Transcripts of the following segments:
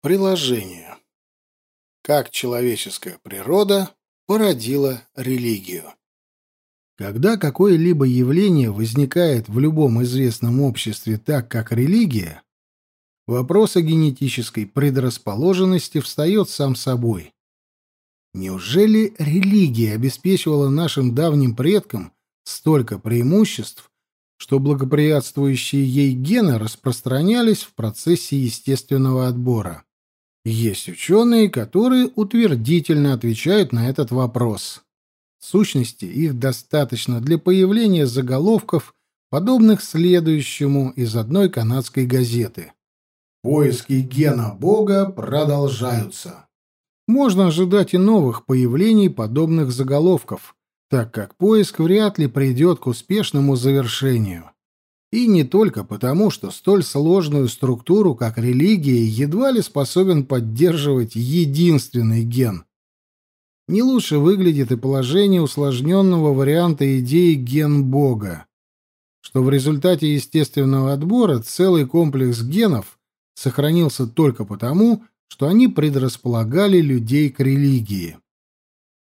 Приложение. Как человеческая природа породила религию. Когда какое-либо явление возникает в любом известном обществе так, как религия, вопрос о генетической предрасположенности встает сам собой. Неужели религия обеспечивала нашим давним предкам столько преимуществ, что благоприятствующие ей гены распространялись в процессе естественного отбора? Есть ученые, которые утвердительно отвечают на этот вопрос. В сущности, их достаточно для появления заголовков, подобных следующему из одной канадской газеты. «Поиски гена Бога продолжаются». Можно ожидать и новых появлений подобных заголовков, так как поиск вряд ли придет к успешному завершению. И не только потому, что столь сложную структуру, как религия, едва ли способен поддерживать единственный ген. Не лучше выглядит и положение усложненного варианта идеи ген Бога, что в результате естественного отбора целый комплекс генов сохранился только потому, что они предрасполагали людей к религии.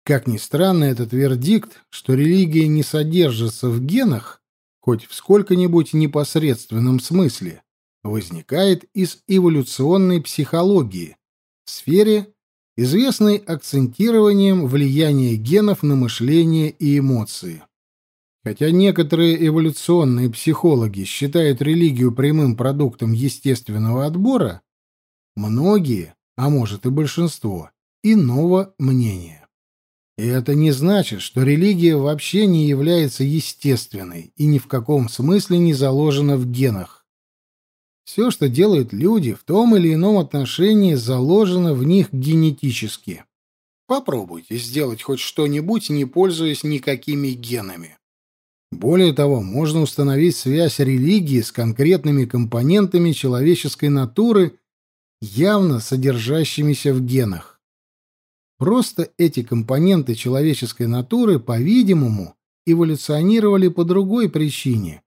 Как ни странно, этот вердикт, что религия не содержится в генах, хоть в сколько-нибудь непосредственном смысле, возникает из эволюционной психологии в сфере, известной акцентированием влияния генов на мышление и эмоции. Хотя некоторые эволюционные психологи считают религию прямым продуктом естественного отбора, многие, а может и большинство, иного мнения. И это не значит, что религия вообще не является естественной и ни в каком смысле не заложена в генах. Все, что делают люди, в том или ином отношении заложено в них генетически. Попробуйте сделать хоть что-нибудь, не пользуясь никакими генами. Более того, можно установить связь религии с конкретными компонентами человеческой натуры, явно содержащимися в генах. Просто эти компоненты человеческой натуры, по-видимому, эволюционировали по другой причине,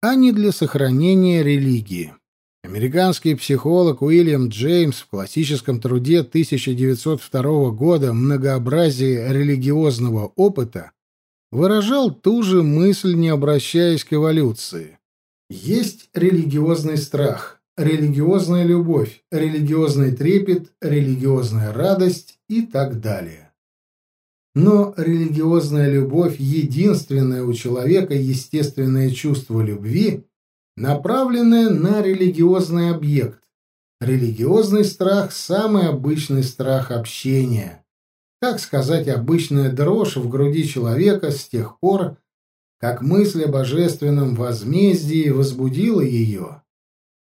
а не для сохранения религии. Американский психолог Уильям Джеймс в классическом труде 1902 года «Многообразие религиозного опыта» выражал ту же мысль, не обращаясь к эволюции. Есть религиозный страх, религиозная любовь, религиозный трепет, религиозная радость и так далее. Но религиозная любовь — единственное у человека естественное чувство любви, направленное на религиозный объект. Религиозный страх — самый обычный страх общения. Так сказать, обычная дрожь в груди человека с тех пор, как мысль о божественном возмездии возбудила ее.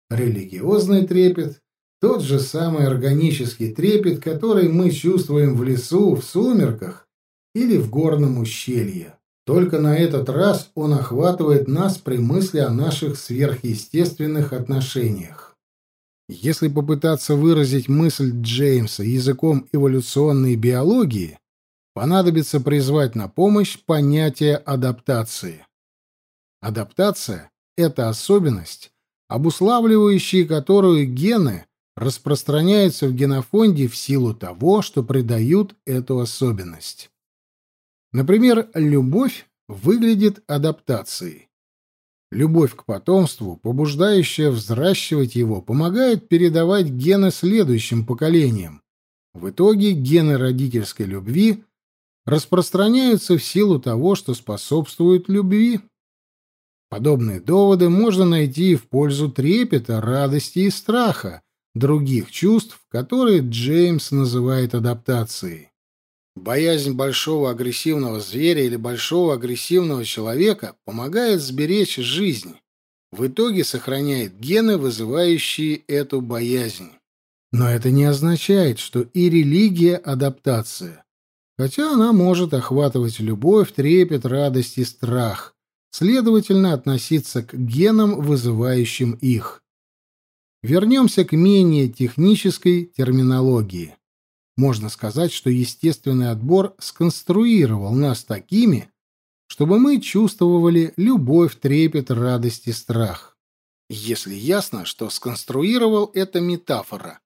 Религиозный трепет — тот же самый органический трепет, который мы чувствуем в лесу, в сумерках или в горном ущелье. Только на этот раз он охватывает нас при мысли о наших сверхъестественных отношениях. Если попытаться выразить мысль Джеймса языком эволюционной биологии, понадобится призвать на помощь понятие адаптации. Адаптация — это особенность, обуславливающие которую гены распространяются в генофонде в силу того, что придают эту особенность. Например, любовь выглядит адаптацией. Любовь к потомству, побуждающая взращивать его, помогает передавать гены следующим поколениям. В итоге гены родительской любви распространяются в силу того, что способствует любви. Подобные доводы можно найти в пользу трепета, радости и страха, других чувств, которые Джеймс называет адаптацией. Боязнь большого агрессивного зверя или большого агрессивного человека помогает сберечь жизнь. В итоге сохраняет гены, вызывающие эту боязнь. Но это не означает, что и религия — адаптация. Хотя она может охватывать любовь, трепет, радость и страх следовательно, относиться к генам, вызывающим их. Вернемся к менее технической терминологии. Можно сказать, что естественный отбор сконструировал нас такими, чтобы мы чувствовали любовь, трепет, радость и страх. Если ясно, что сконструировал это метафора.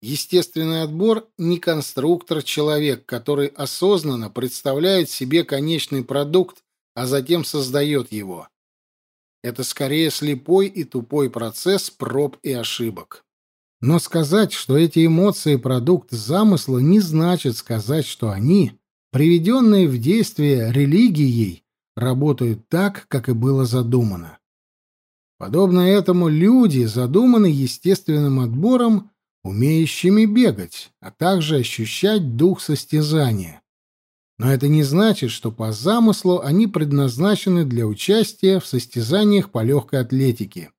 Естественный отбор не конструктор-человек, который осознанно представляет себе конечный продукт, а затем создает его. Это скорее слепой и тупой процесс проб и ошибок. Но сказать, что эти эмоции – продукт замысла, не значит сказать, что они, приведенные в действие религией, работают так, как и было задумано. Подобно этому люди задуманы естественным отбором, умеющими бегать, а также ощущать дух состязания. Но это не значит, что по замыслу они предназначены для участия в состязаниях по легкой атлетике.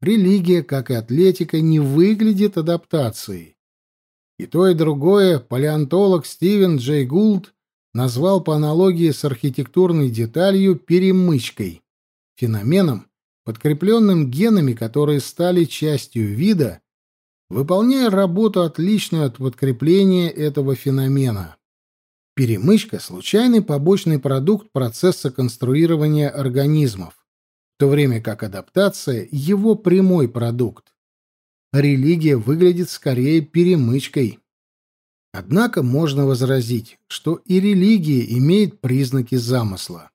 Религия, как и атлетика, не выглядит адаптацией. И то, и другое палеонтолог Стивен Джей Гулд назвал по аналогии с архитектурной деталью перемычкой, феноменом, подкрепленным генами, которые стали частью вида, выполняя работу, отличную от подкрепления этого феномена. Перемычка — случайный побочный продукт процесса конструирования организмов, в то время как адаптация — его прямой продукт. Религия выглядит скорее перемычкой. Однако можно возразить, что и религия имеет признаки замысла.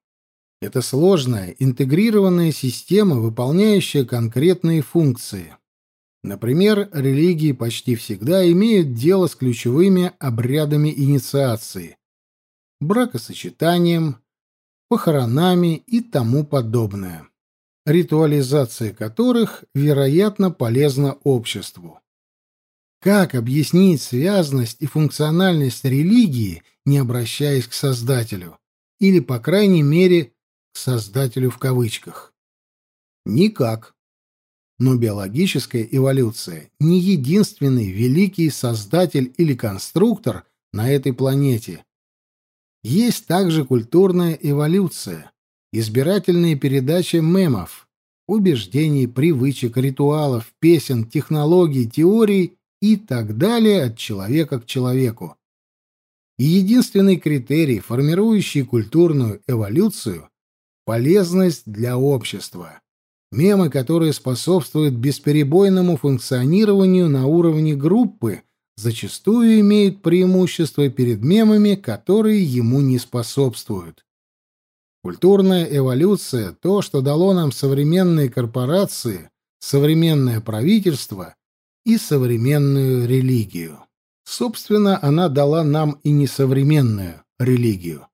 Это сложная, интегрированная система, выполняющая конкретные функции. Например, религии почти всегда имеют дело с ключевыми обрядами инициации, бракосочетанием, похоронами и тому подобное, ритуализация которых, вероятно, полезна обществу. Как объяснить связность и функциональность религии, не обращаясь к Создателю? Или, по крайней мере, к Создателю в кавычках? Никак. Но биологическая эволюция не единственный великий создатель или конструктор на этой планете, есть также культурная эволюция, избирательные передачи мемов, убеждений, привычек, ритуалов, песен, технологий, теорий и так далее от человека к человеку. И единственный критерий, формирующий культурную эволюцию – полезность для общества. Мемы, которые способствуют бесперебойному функционированию на уровне группы – зачастую имеют преимущество перед мемами, которые ему не способствуют. Культурная эволюция — то, что дало нам современные корпорации, современное правительство и современную религию. Собственно, она дала нам и несовременную религию.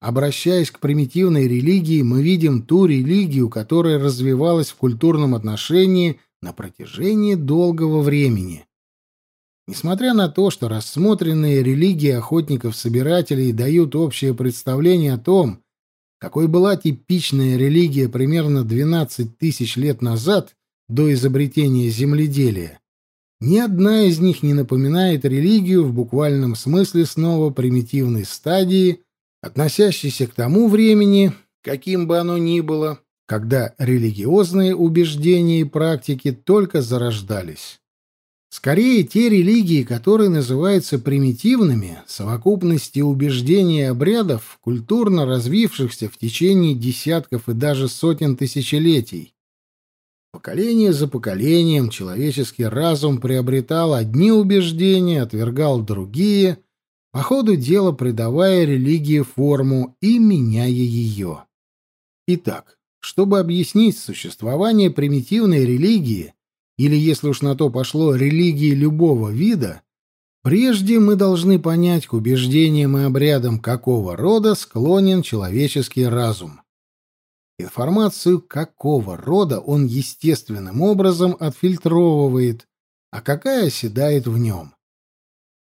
Обращаясь к примитивной религии, мы видим ту религию, которая развивалась в культурном отношении на протяжении долгого времени. Несмотря на то, что рассмотренные религии охотников-собирателей дают общее представление о том, какой была типичная религия примерно 12 тысяч лет назад, до изобретения земледелия, ни одна из них не напоминает религию в буквальном смысле снова примитивной стадии, относящейся к тому времени, каким бы оно ни было, когда религиозные убеждения и практики только зарождались. Скорее, те религии, которые называются примитивными, совокупности убеждений и обрядов, культурно развившихся в течение десятков и даже сотен тысячелетий. Поколение за поколением человеческий разум приобретал одни убеждения, отвергал другие, по ходу дела придавая религии форму и меняя ее. Итак, чтобы объяснить существование примитивной религии, или, если уж на то пошло, религии любого вида, прежде мы должны понять, к убеждениям и обрядам какого рода склонен человеческий разум. Информацию какого рода он естественным образом отфильтровывает, а какая оседает в нем.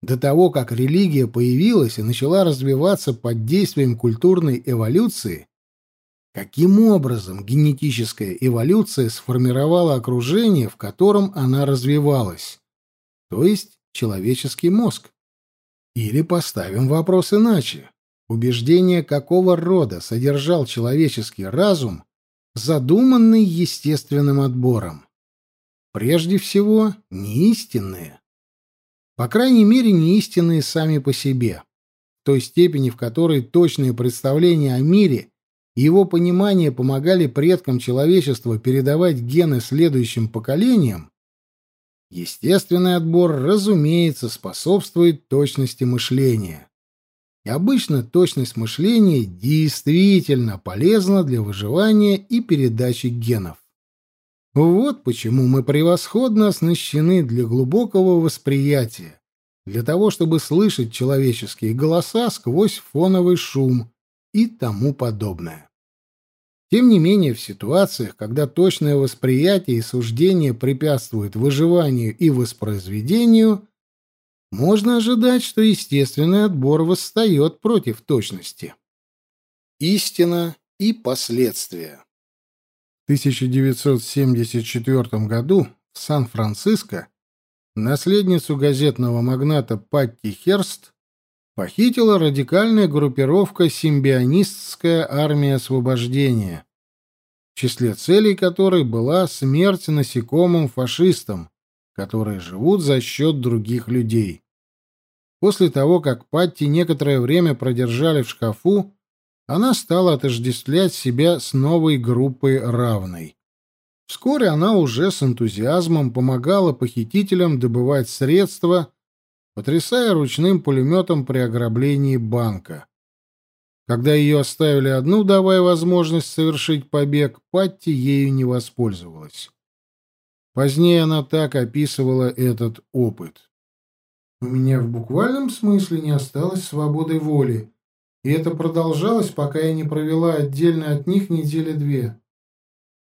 До того, как религия появилась и начала развиваться под действием культурной эволюции, Каким образом генетическая эволюция сформировала окружение, в котором она развивалась? То есть человеческий мозг. Или поставим вопрос иначе. Убеждение какого рода содержал человеческий разум, задуманный естественным отбором? Прежде всего, неистинные. По крайней мере, неистинные сами по себе. В той степени, в которой точные представления о мире – его понимание помогали предкам человечества передавать гены следующим поколениям, Естественный отбор, разумеется, способствует точности мышления. И обычно точность мышления действительно полезна для выживания и передачи генов. Вот почему мы превосходно оснащены для глубокого восприятия, для того, чтобы слышать человеческие голоса сквозь фоновый шум и тому подобное. Тем не менее, в ситуациях, когда точное восприятие и суждение препятствуют выживанию и воспроизведению, можно ожидать, что естественный отбор восстает против точности. Истина и последствия. В 1974 году в Сан-Франциско наследницу газетного магната Патти Херст похитила радикальная группировка «Симбионистская армия освобождения», в числе целей которой была смерть насекомым-фашистам, которые живут за счет других людей. После того, как Патти некоторое время продержали в шкафу, она стала отождествлять себя с новой группой равной. Вскоре она уже с энтузиазмом помогала похитителям добывать средства потрясая ручным пулеметом при ограблении банка. Когда ее оставили одну, давая возможность совершить побег, Патти ею не воспользовалась. Позднее она так описывала этот опыт. «У меня в буквальном смысле не осталось свободы воли, и это продолжалось, пока я не провела отдельно от них недели две.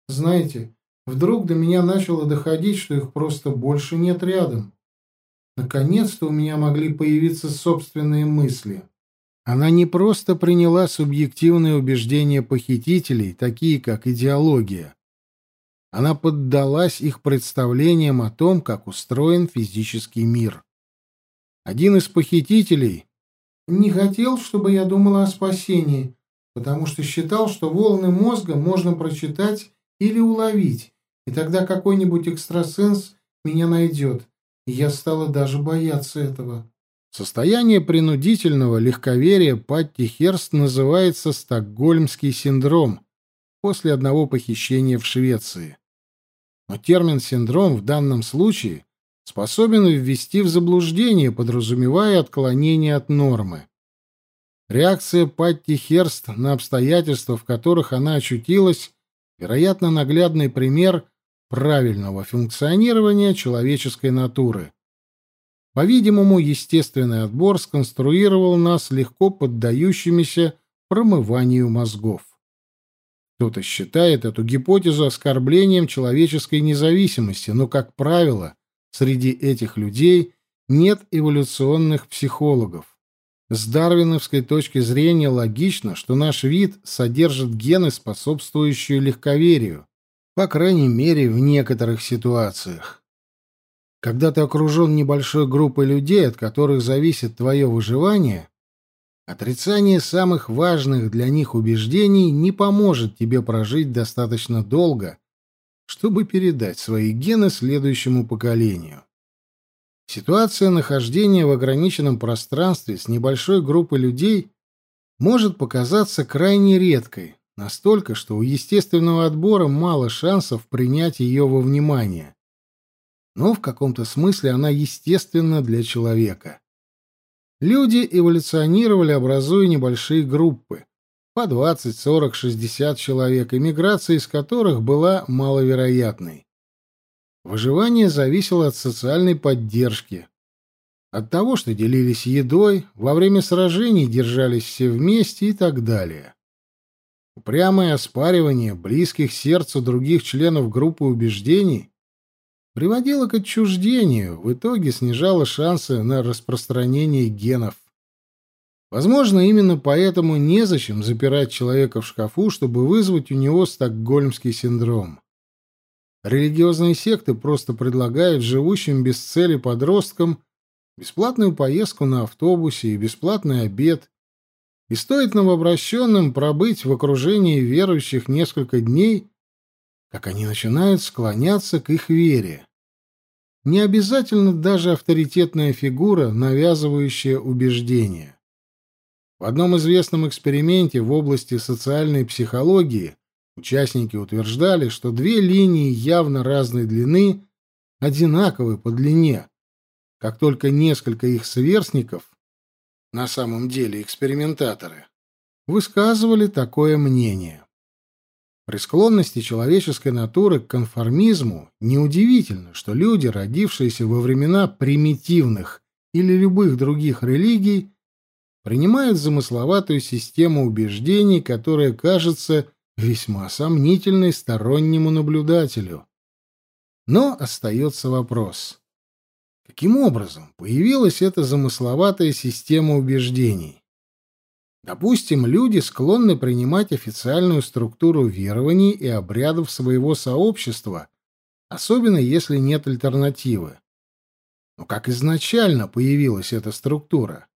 Знаете, вдруг до меня начало доходить, что их просто больше нет рядом. Наконец-то у меня могли появиться собственные мысли. Она не просто приняла субъективные убеждения похитителей, такие как идеология. Она поддалась их представлениям о том, как устроен физический мир. Один из похитителей не хотел, чтобы я думала о спасении, потому что считал, что волны мозга можно прочитать или уловить, и тогда какой-нибудь экстрасенс меня найдет я стала даже бояться этого. Состояние принудительного легковерия Патти Херст называется стокгольмский синдром после одного похищения в Швеции. Но термин «синдром» в данном случае способен ввести в заблуждение, подразумевая отклонение от нормы. Реакция Патти Херст на обстоятельства, в которых она очутилась, вероятно, наглядный пример правильного функционирования человеческой натуры. По-видимому, естественный отбор сконструировал нас легко поддающимися промыванию мозгов. Кто-то считает эту гипотезу оскорблением человеческой независимости, но, как правило, среди этих людей нет эволюционных психологов. С дарвиновской точки зрения логично, что наш вид содержит гены, способствующие легковерию, по крайней мере, в некоторых ситуациях. Когда ты окружен небольшой группой людей, от которых зависит твое выживание, отрицание самых важных для них убеждений не поможет тебе прожить достаточно долго, чтобы передать свои гены следующему поколению. Ситуация нахождения в ограниченном пространстве с небольшой группой людей может показаться крайне редкой, Настолько, что у естественного отбора мало шансов принять ее во внимание. Но в каком-то смысле она естественна для человека. Люди эволюционировали, образуя небольшие группы, по 20, 40, 60 человек, иммиграция из которых была маловероятной. Выживание зависело от социальной поддержки, от того, что делились едой, во время сражений держались все вместе и так далее. Упрямое оспаривание близких сердцу других членов группы убеждений приводило к отчуждению, в итоге снижало шансы на распространение генов. Возможно, именно поэтому незачем запирать человека в шкафу, чтобы вызвать у него стокгольмский синдром. Религиозные секты просто предлагают живущим без цели подросткам бесплатную поездку на автобусе и бесплатный обед, и стоит новообращенным пробыть в окружении верующих несколько дней, как они начинают склоняться к их вере. Не обязательно даже авторитетная фигура, навязывающая убеждения. В одном известном эксперименте в области социальной психологии участники утверждали, что две линии явно разной длины одинаковы по длине, как только несколько их сверстников, на самом деле экспериментаторы, высказывали такое мнение. При склонности человеческой натуры к конформизму неудивительно, что люди, родившиеся во времена примитивных или любых других религий, принимают замысловатую систему убеждений, которая кажется весьма сомнительной стороннему наблюдателю. Но остается вопрос. Каким образом появилась эта замысловатая система убеждений? Допустим, люди склонны принимать официальную структуру верований и обрядов своего сообщества, особенно если нет альтернативы. Но как изначально появилась эта структура?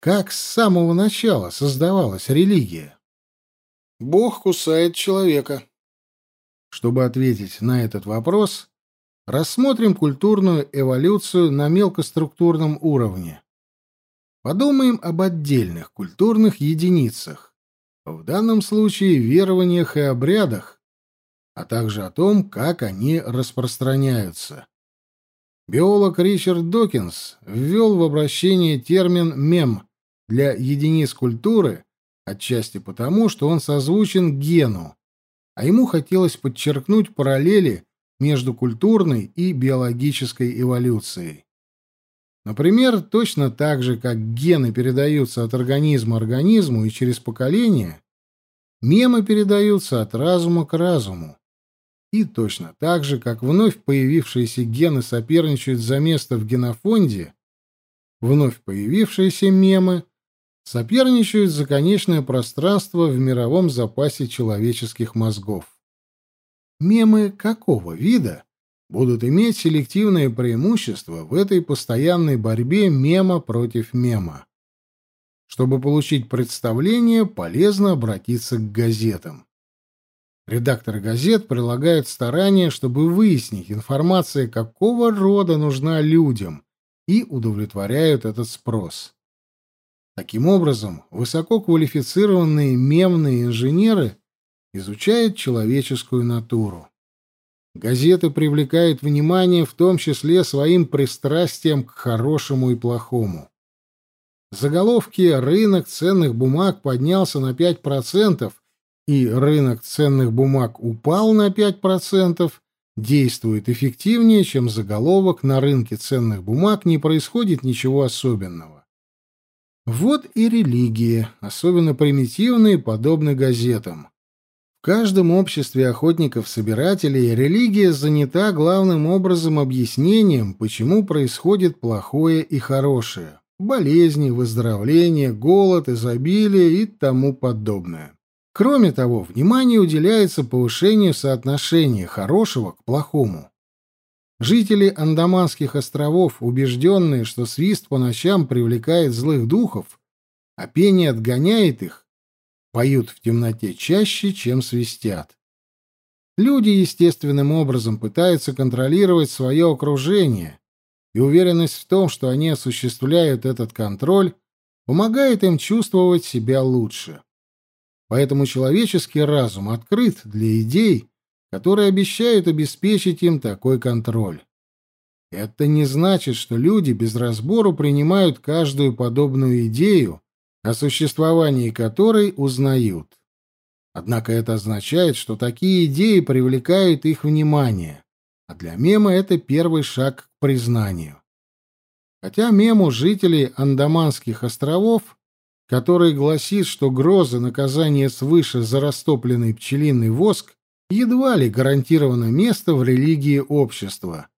Как с самого начала создавалась религия? Бог кусает человека. Чтобы ответить на этот вопрос, рассмотрим культурную эволюцию на мелкоструктурном уровне. Подумаем об отдельных культурных единицах, в данном случае верованиях и обрядах, а также о том, как они распространяются. Биолог Ричард Докинс ввел в обращение термин «мем» для единиц культуры, отчасти потому, что он созвучен гену, а ему хотелось подчеркнуть параллели между культурной и биологической эволюцией. Например, точно так же, как гены передаются от организма организму и через поколение, мемы передаются от разума к разуму. И точно так же, как вновь появившиеся гены соперничают за место в генофонде, вновь появившиеся мемы соперничают за конечное пространство в мировом запасе человеческих мозгов. Мемы какого вида будут иметь селективное преимущество в этой постоянной борьбе мема против мема? Чтобы получить представление, полезно обратиться к газетам. Редакторы газет прилагают старания, чтобы выяснить, информация какого рода нужна людям, и удовлетворяют этот спрос. Таким образом, высококвалифицированные мемные инженеры изучают человеческую натуру. Газеты привлекают внимание в том числе своим пристрастием к хорошему и плохому. Заголовки «Рынок ценных бумаг поднялся на 5%» и «Рынок ценных бумаг упал на 5%» действует эффективнее, чем заголовок «На рынке ценных бумаг не происходит ничего особенного». Вот и религии, особенно примитивные, подобны газетам. Каждом обществе охотников-собирателей религия занята главным образом объяснением, почему происходит плохое и хорошее, болезни, выздоровление, голод, изобилие и тому подобное. Кроме того, внимание уделяется повышению соотношения хорошего к плохому. Жители Андаманских островов, убежденные, что свист по ночам привлекает злых духов, а пение отгоняет их, поют в темноте чаще, чем свистят. Люди естественным образом пытаются контролировать свое окружение, и уверенность в том, что они осуществляют этот контроль, помогает им чувствовать себя лучше. Поэтому человеческий разум открыт для идей, которые обещают обеспечить им такой контроль. Это не значит, что люди без разбору принимают каждую подобную идею, о существовании которой узнают. Однако это означает, что такие идеи привлекают их внимание, а для мема это первый шаг к признанию. Хотя мему жителей Андаманских островов, который гласит, что гроза наказания свыше за растопленный пчелиный воск едва ли гарантировано место в религии общества.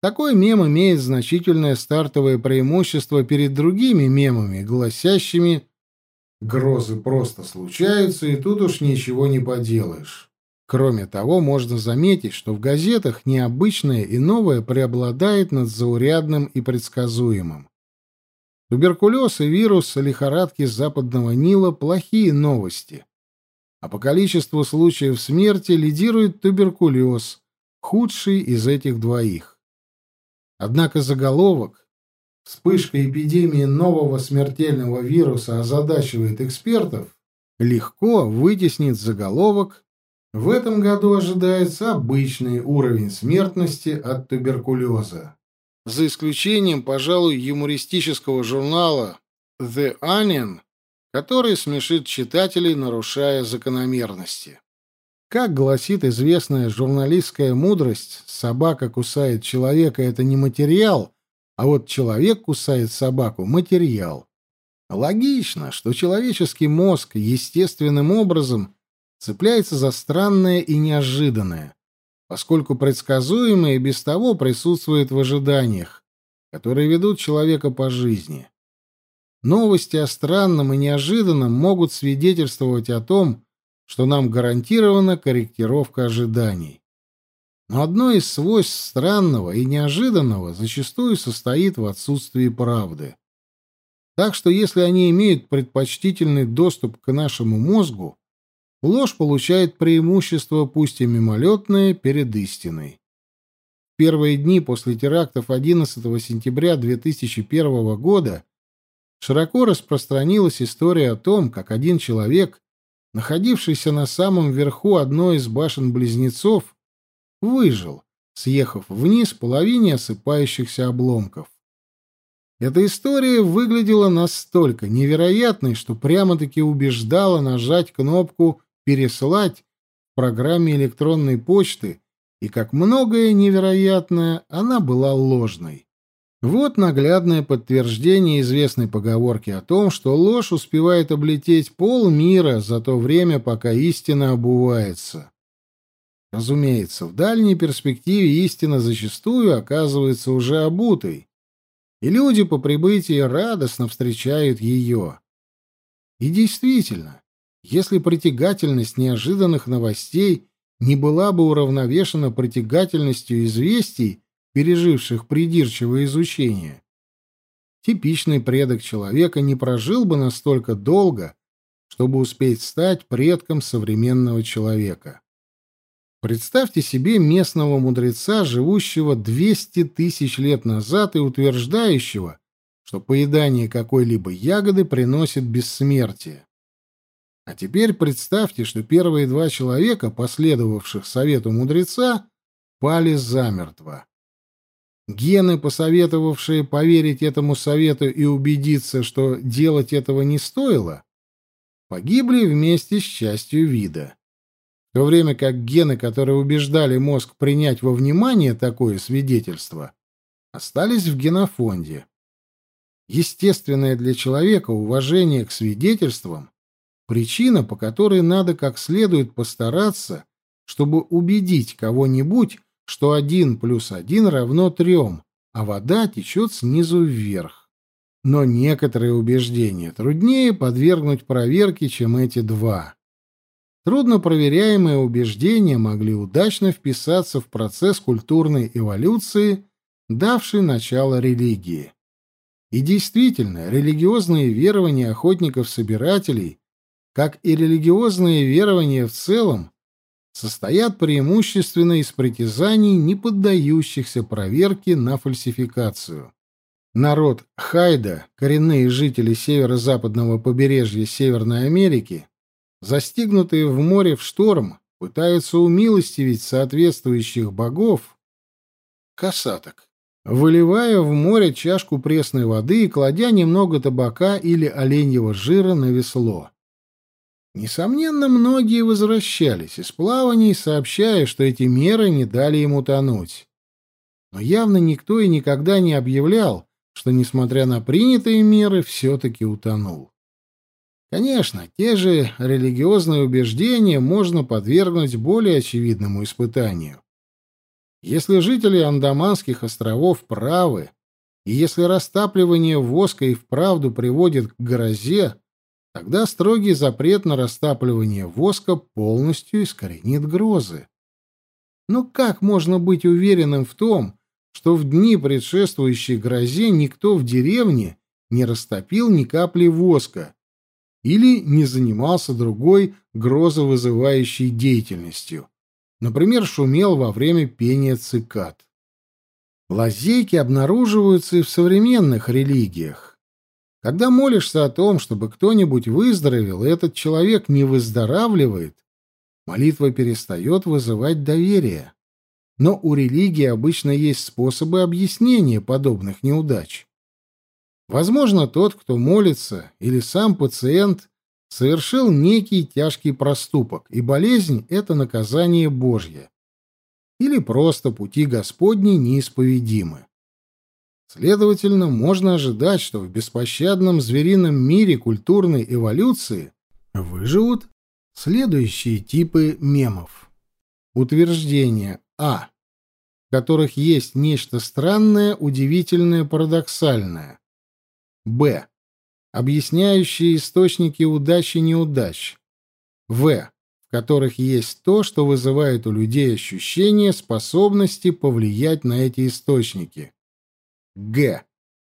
Такой мем имеет значительное стартовое преимущество перед другими мемами, гласящими «грозы просто случаются, и тут уж ничего не поделаешь». Кроме того, можно заметить, что в газетах необычное и новое преобладает над заурядным и предсказуемым. Туберкулез и вирус лихорадки западного Нила – плохие новости а по количеству случаев смерти лидирует туберкулез, худший из этих двоих. Однако заголовок «Вспышка эпидемии нового смертельного вируса озадачивает экспертов» легко вытеснит заголовок В этом году ожидается обычный уровень смертности от туберкулеза. За исключением, пожалуй, юмористического журнала The Onion, который смешит читателей, нарушая закономерности. Как гласит известная журналистская мудрость, собака кусает человека — это не материал, а вот человек кусает собаку — материал. Логично, что человеческий мозг естественным образом цепляется за странное и неожиданное, поскольку предсказуемое без того присутствует в ожиданиях, которые ведут человека по жизни. Новости о странном и неожиданном могут свидетельствовать о том, что нам гарантирована корректировка ожиданий. Но одно из свойств странного и неожиданного зачастую состоит в отсутствии правды. Так что если они имеют предпочтительный доступ к нашему мозгу, ложь получает преимущество, пусть и мимолетное, перед истиной. В первые дни после терактов 11 сентября 2001 года широко распространилась история о том, как один человек находившийся на самом верху одной из башен-близнецов, выжил, съехав вниз половине осыпающихся обломков. Эта история выглядела настолько невероятной, что прямо-таки убеждала нажать кнопку «Переслать» в программе электронной почты, и, как многое невероятное, она была ложной. Вот наглядное подтверждение известной поговорки о том, что ложь успевает облететь полмира за то время, пока истина обувается. Разумеется, в дальней перспективе истина зачастую оказывается уже обутой, и люди по прибытии радостно встречают ее. И действительно, если притягательность неожиданных новостей не была бы уравновешена притягательностью известий, переживших придирчивое изучение. Типичный предок человека не прожил бы настолько долго, чтобы успеть стать предком современного человека. Представьте себе местного мудреца, живущего 200 тысяч лет назад и утверждающего, что поедание какой-либо ягоды приносит бессмертие. А теперь представьте, что первые два человека, последовавших совету мудреца, пали замертво. Гены, посоветовавшие поверить этому совету и убедиться, что делать этого не стоило, погибли вместе с частью вида. В то время как гены, которые убеждали мозг принять во внимание такое свидетельство, остались в генофонде. Естественное для человека уважение к свидетельствам — причина, по которой надо как следует постараться, чтобы убедить кого-нибудь что один плюс один равно трем, а вода течет снизу вверх. Но некоторые убеждения труднее подвергнуть проверке, чем эти два. Трудно проверяемые убеждения могли удачно вписаться в процесс культурной эволюции, давший начало религии. И действительно, религиозные верования охотников-собирателей, как и религиозные верования в целом, состоят преимущественно из притязаний, не поддающихся проверке на фальсификацию. Народ Хайда, коренные жители северо-западного побережья Северной Америки, застигнутые в море в шторм, пытаются умилостивить соответствующих богов, касаток, выливая в море чашку пресной воды и кладя немного табака или оленьего жира на весло. Несомненно, многие возвращались из плаваний, сообщая, что эти меры не дали ему тонуть. Но явно никто и никогда не объявлял, что, несмотря на принятые меры, все-таки утонул. Конечно, те же религиозные убеждения можно подвергнуть более очевидному испытанию. Если жители Андаманских островов правы, и если растапливание воска и вправду приводит к грозе, Тогда строгий запрет на растапливание воска полностью искоренит грозы. Но как можно быть уверенным в том, что в дни, предшествующие грозе, никто в деревне не растопил ни капли воска или не занимался другой грозовызывающей деятельностью, например, шумел во время пения цикад? Лазейки обнаруживаются и в современных религиях. Когда молишься о том, чтобы кто-нибудь выздоровел, и этот человек не выздоравливает, молитва перестает вызывать доверие. Но у религии обычно есть способы объяснения подобных неудач. Возможно, тот, кто молится, или сам пациент совершил некий тяжкий проступок, и болезнь — это наказание Божье. Или просто пути Господни неисповедимы. Следовательно, можно ожидать, что в беспощадном зверином мире культурной эволюции выживут следующие типы мемов. Утверждения А, в которых есть нечто странное, удивительное, парадоксальное. Б объясняющие источники удачи и неудач. В. В которых есть то, что вызывает у людей ощущение способности повлиять на эти источники. Г.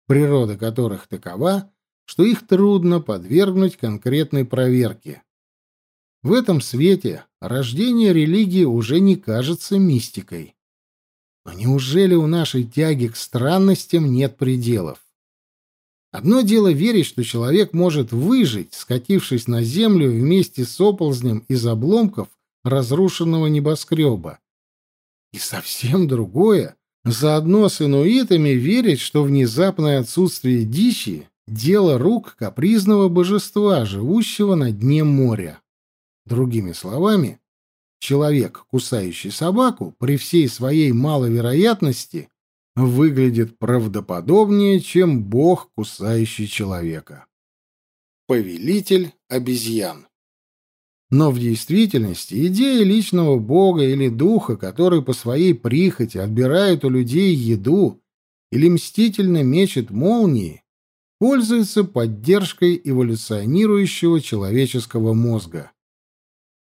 Природа которых такова, что их трудно подвергнуть конкретной проверке. В этом свете рождение религии уже не кажется мистикой. Но неужели у нашей тяги к странностям нет пределов? Одно дело верить, что человек может выжить, скатившись на землю вместе с оползнем из обломков разрушенного небоскреба. И совсем другое — заодно с инуитами верить, что внезапное отсутствие дичи — дело рук капризного божества, живущего на дне моря. Другими словами, человек, кусающий собаку, при всей своей маловероятности выглядит правдоподобнее, чем бог, кусающий человека. Повелитель обезьян. Но в действительности идея личного бога или духа, который по своей прихоти отбирает у людей еду или мстительно мечет молнии, пользуется поддержкой эволюционирующего человеческого мозга.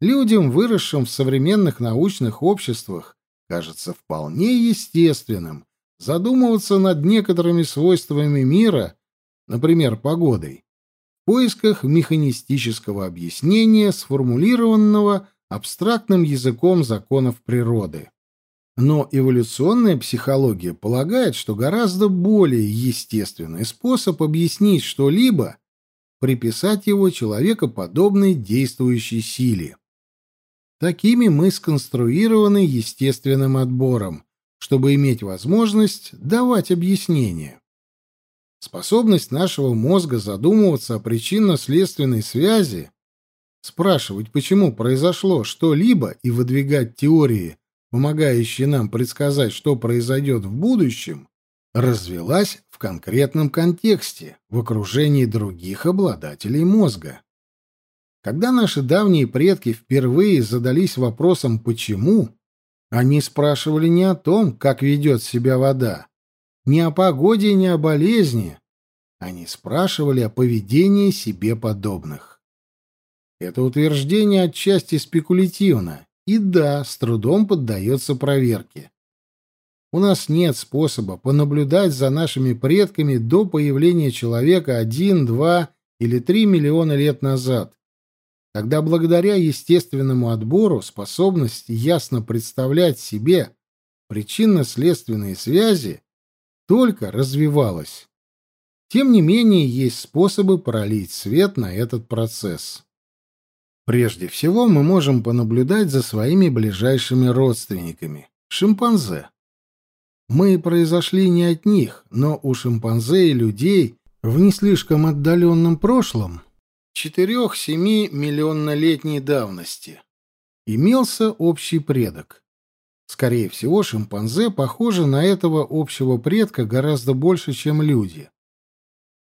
Людям, выросшим в современных научных обществах, кажется вполне естественным задумываться над некоторыми свойствами мира, например, погодой, поисках механистического объяснения, сформулированного абстрактным языком законов природы. Но эволюционная психология полагает, что гораздо более естественный способ объяснить что-либо — приписать его человекоподобной действующей силе. Такими мы сконструированы естественным отбором, чтобы иметь возможность давать объяснения. Способность нашего мозга задумываться о причинно-следственной связи, спрашивать, почему произошло что-либо и выдвигать теории, помогающие нам предсказать, что произойдет в будущем, развелась в конкретном контексте, в окружении других обладателей мозга. Когда наши давние предки впервые задались вопросом «почему?», они спрашивали не о том, как ведет себя вода, не о погоде, не о болезни. Они спрашивали о поведении себе подобных. Это утверждение отчасти спекулятивно и, да, с трудом поддается проверке. У нас нет способа понаблюдать за нашими предками до появления человека один, два или три миллиона лет назад когда благодаря естественному отбору способность ясно представлять себе причинно-следственные связи только развивалась. Тем не менее, есть способы пролить свет на этот процесс. Прежде всего, мы можем понаблюдать за своими ближайшими родственниками — шимпанзе. Мы произошли не от них, но у шимпанзе и людей в не слишком отдаленном прошлом четырех-семи миллионнолетней давности. Имелся общий предок. Скорее всего, шимпанзе похожи на этого общего предка гораздо больше, чем люди.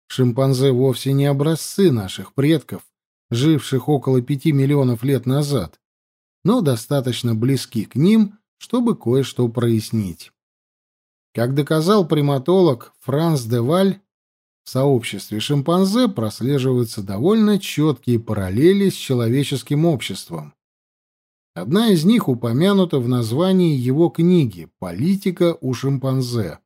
Шимпанзе вовсе не образцы наших предков, живших около пяти миллионов лет назад, но достаточно близки к ним, чтобы кое-что прояснить. Как доказал приматолог Франс де Валь, в сообществе шимпанзе прослеживаются довольно четкие параллели с человеческим обществом. Одна из них упомянута в названии его книги «Политика у шимпанзе».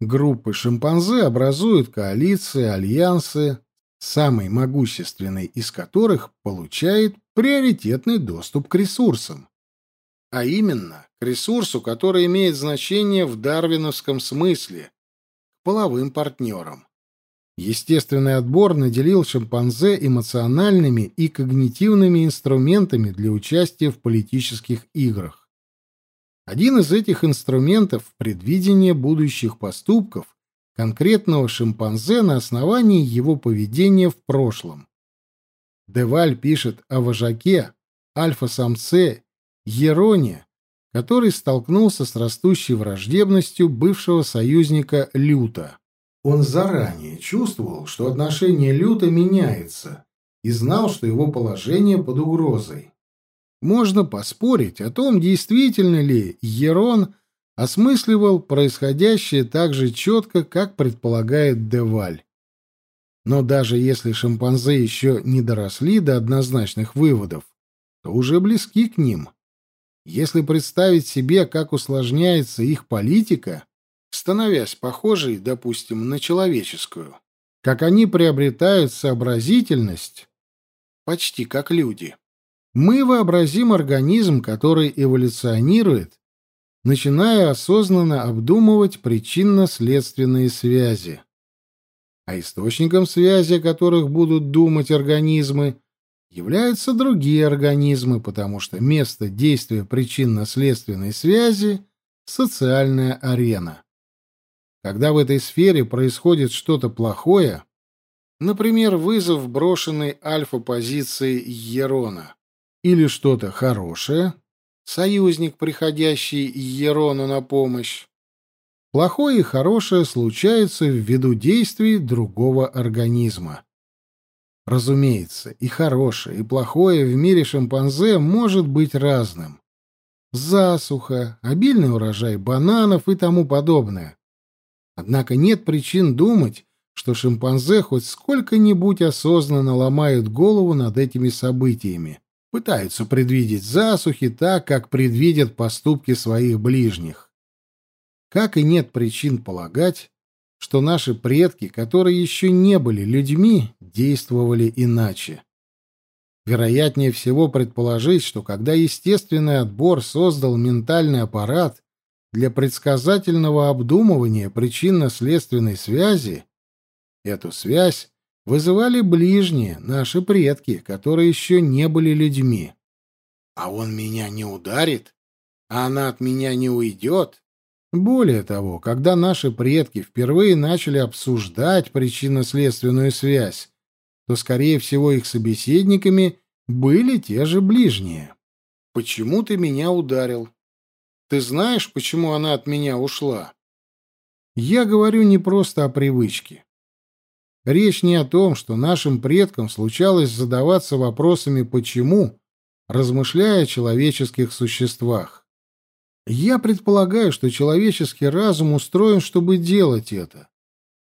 Группы шимпанзе образуют коалиции, альянсы, самый могущественный из которых получает приоритетный доступ к ресурсам. А именно, к ресурсу, который имеет значение в дарвиновском смысле, к половым партнерам. Естественный отбор наделил шимпанзе эмоциональными и когнитивными инструментами для участия в политических играх. Один из этих инструментов — предвидение будущих поступков конкретного шимпанзе на основании его поведения в прошлом. Деваль пишет о вожаке, альфа-самце, Ероне, который столкнулся с растущей враждебностью бывшего союзника Люта. Он заранее чувствовал, что отношение Люта меняется, и знал, что его положение под угрозой. Можно поспорить о том, действительно ли Ерон осмысливал происходящее так же четко, как предполагает Деваль. Но даже если шимпанзе еще не доросли до однозначных выводов, то уже близки к ним. Если представить себе, как усложняется их политика, становясь похожей, допустим, на человеческую. Как они приобретают сообразительность, почти как люди. Мы вообразим организм, который эволюционирует, начиная осознанно обдумывать причинно-следственные связи. А источником связи, о которых будут думать организмы, являются другие организмы, потому что место действия причинно-следственной связи — социальная арена. Когда в этой сфере происходит что-то плохое, например, вызов брошенной альфа-позиции Ерона, или что-то хорошее, союзник, приходящий Ерону на помощь, плохое и хорошее случаются ввиду действий другого организма. Разумеется, и хорошее, и плохое в мире шимпанзе может быть разным. Засуха, обильный урожай бананов и тому подобное. Однако нет причин думать, что шимпанзе хоть сколько-нибудь осознанно ломают голову над этими событиями, пытаются предвидеть засухи так, как предвидят поступки своих ближних. Как и нет причин полагать, что наши предки, которые еще не были людьми, действовали иначе. Вероятнее всего предположить, что когда естественный отбор создал ментальный аппарат, для предсказательного обдумывания причинно-следственной связи, эту связь вызывали ближние, наши предки, которые еще не были людьми. А он меня не ударит? А она от меня не уйдет? Более того, когда наши предки впервые начали обсуждать причинно-следственную связь, то, скорее всего, их собеседниками были те же ближние. «Почему ты меня ударил?» Ты знаешь, почему она от меня ушла? Я говорю не просто о привычке. Речь не о том, что нашим предкам случалось задаваться вопросами «почему», размышляя о человеческих существах. Я предполагаю, что человеческий разум устроен, чтобы делать это.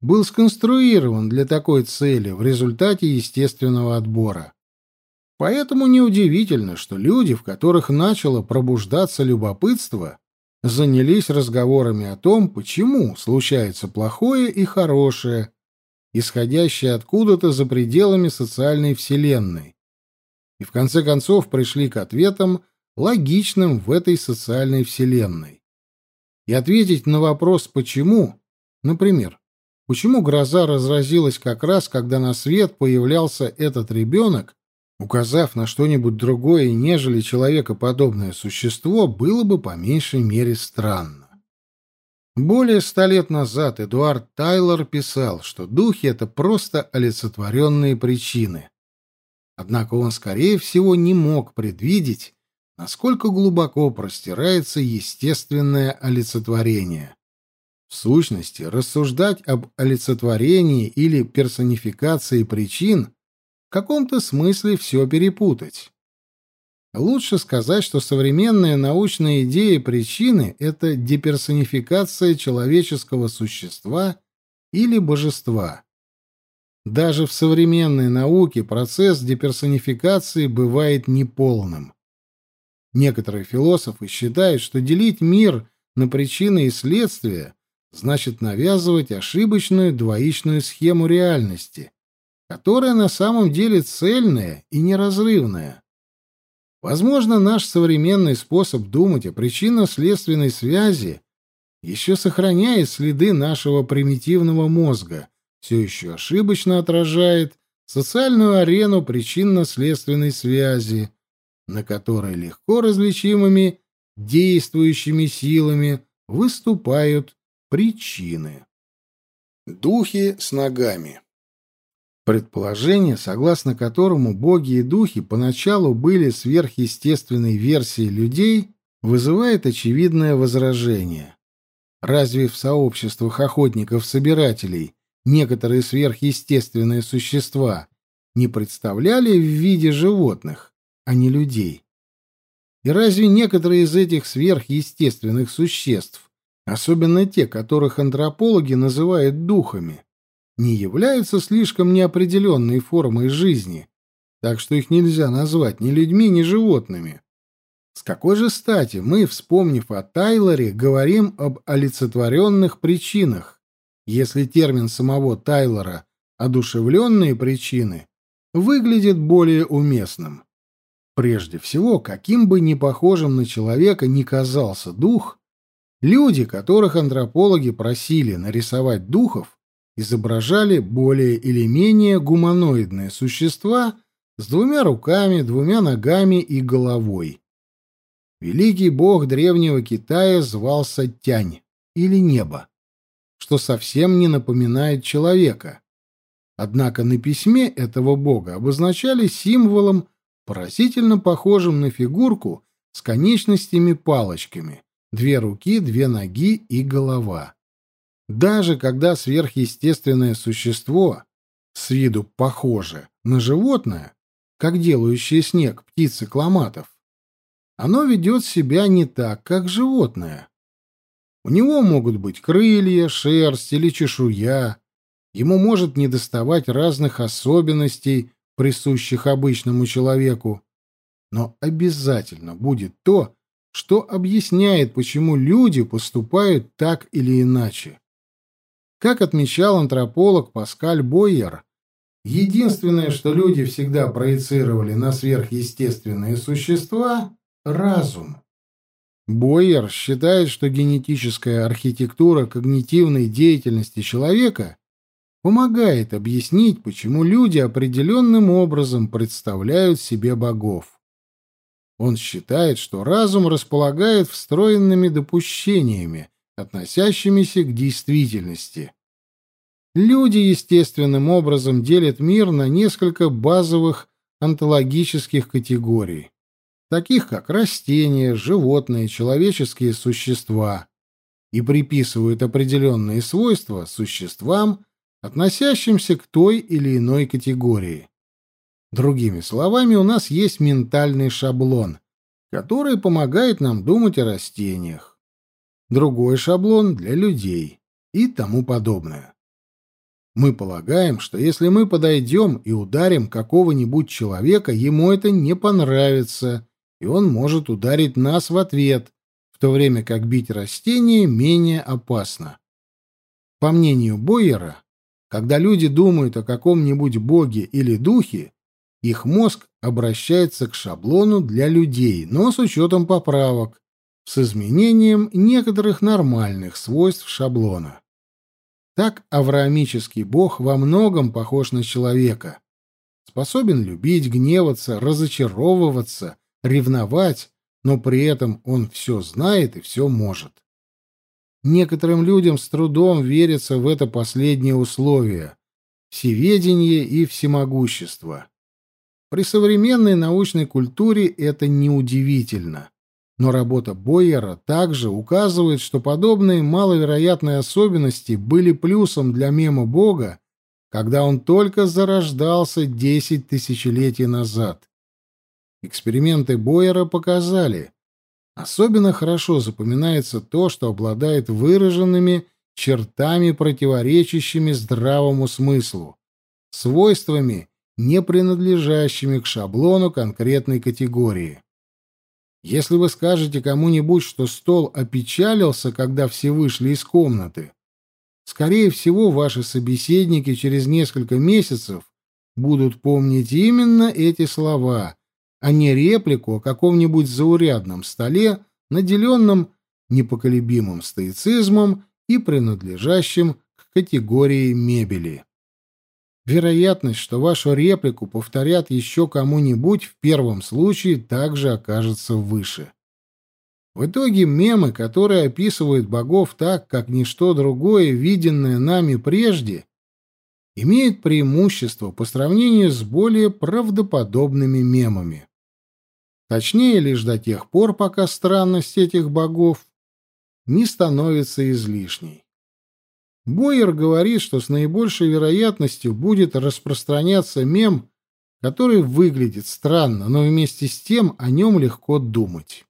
Был сконструирован для такой цели в результате естественного отбора. Поэтому неудивительно, что люди, в которых начало пробуждаться любопытство, занялись разговорами о том, почему случается плохое и хорошее, исходящее откуда-то за пределами социальной вселенной. И в конце концов пришли к ответам, логичным в этой социальной вселенной. И ответить на вопрос «почему?» Например, почему гроза разразилась как раз, когда на свет появлялся этот ребенок, Указав на что-нибудь другое, нежели человекоподобное существо, было бы по меньшей мере странно. Более ста лет назад Эдуард Тайлор писал, что духи — это просто олицетворенные причины. Однако он, скорее всего, не мог предвидеть, насколько глубоко простирается естественное олицетворение. В сущности, рассуждать об олицетворении или персонификации причин каком-то смысле все перепутать. Лучше сказать, что современная научная идея причины — это деперсонификация человеческого существа или божества. Даже в современной науке процесс деперсонификации бывает неполным. Некоторые философы считают, что делить мир на причины и следствия значит навязывать ошибочную двоичную схему реальности, которая на самом деле цельная и неразрывная. Возможно, наш современный способ думать о причинно-следственной связи еще сохраняет следы нашего примитивного мозга, все еще ошибочно отражает социальную арену причинно-следственной связи, на которой легко различимыми действующими силами выступают причины. Духи с ногами Предположение, согласно которому боги и духи поначалу были сверхъестественной версией людей, вызывает очевидное возражение. Разве в сообществах охотников-собирателей некоторые сверхъестественные существа не представляли в виде животных, а не людей? И разве некоторые из этих сверхъестественных существ, особенно те, которых антропологи называют духами, не являются слишком неопределенной формой жизни, так что их нельзя назвать ни людьми, ни животными. С какой же стати мы, вспомнив о Тайлоре, говорим об олицетворенных причинах, если термин самого Тайлора «одушевленные причины» выглядит более уместным? Прежде всего, каким бы ни похожим на человека ни казался дух, люди, которых антропологи просили нарисовать духов, изображали более или менее гуманоидные существа с двумя руками, двумя ногами и головой. Великий бог древнего Китая звался Тянь или Небо, что совсем не напоминает человека. Однако на письме этого бога обозначали символом, поразительно похожим на фигурку с конечностями-палочками, две руки, две ноги и голова. Даже когда сверхъестественное существо, с виду похоже на животное, как делающие снег птицы кламатов, оно ведет себя не так, как животное. У него могут быть крылья, шерсть или чешуя, ему может недоставать разных особенностей, присущих обычному человеку, но обязательно будет то, что объясняет, почему люди поступают так или иначе. Как отмечал антрополог Паскаль Бойер, единственное, что люди всегда проецировали на сверхъестественные существа — разум. Бойер считает, что генетическая архитектура когнитивной деятельности человека помогает объяснить, почему люди определенным образом представляют себе богов. Он считает, что разум располагает встроенными допущениями, относящимися к действительности. Люди естественным образом делят мир на несколько базовых онтологических категорий, таких как растения, животные, человеческие существа, и приписывают определенные свойства существам, относящимся к той или иной категории. Другими словами, у нас есть ментальный шаблон, который помогает нам думать о растениях другой шаблон для людей и тому подобное. Мы полагаем, что если мы подойдем и ударим какого-нибудь человека, ему это не понравится, и он может ударить нас в ответ, в то время как бить растения менее опасно. По мнению Бойера, когда люди думают о каком-нибудь боге или духе, их мозг обращается к шаблону для людей, но с учетом поправок, с изменением некоторых нормальных свойств шаблона. Так авраамический бог во многом похож на человека. Способен любить, гневаться, разочаровываться, ревновать, но при этом он все знает и все может. Некоторым людям с трудом верится в это последнее условие — всеведение и всемогущество. При современной научной культуре это неудивительно. Но работа Бойера также указывает, что подобные маловероятные особенности были плюсом для мема Бога, когда он только зарождался десять тысячелетий назад. Эксперименты Бойера показали, особенно хорошо запоминается то, что обладает выраженными чертами, противоречащими здравому смыслу, свойствами, не принадлежащими к шаблону конкретной категории. Если вы скажете кому-нибудь, что стол опечалился, когда все вышли из комнаты, скорее всего, ваши собеседники через несколько месяцев будут помнить именно эти слова, а не реплику о каком-нибудь заурядном столе, наделенном непоколебимым стоицизмом и принадлежащим к категории мебели. Вероятность, что вашу реплику повторят еще кому-нибудь, в первом случае также окажется выше. В итоге мемы, которые описывают богов так, как ничто другое, виденное нами прежде, имеют преимущество по сравнению с более правдоподобными мемами. Точнее, лишь до тех пор, пока странность этих богов не становится излишней. Бойер говорит, что с наибольшей вероятностью будет распространяться мем, который выглядит странно, но вместе с тем о нем легко думать.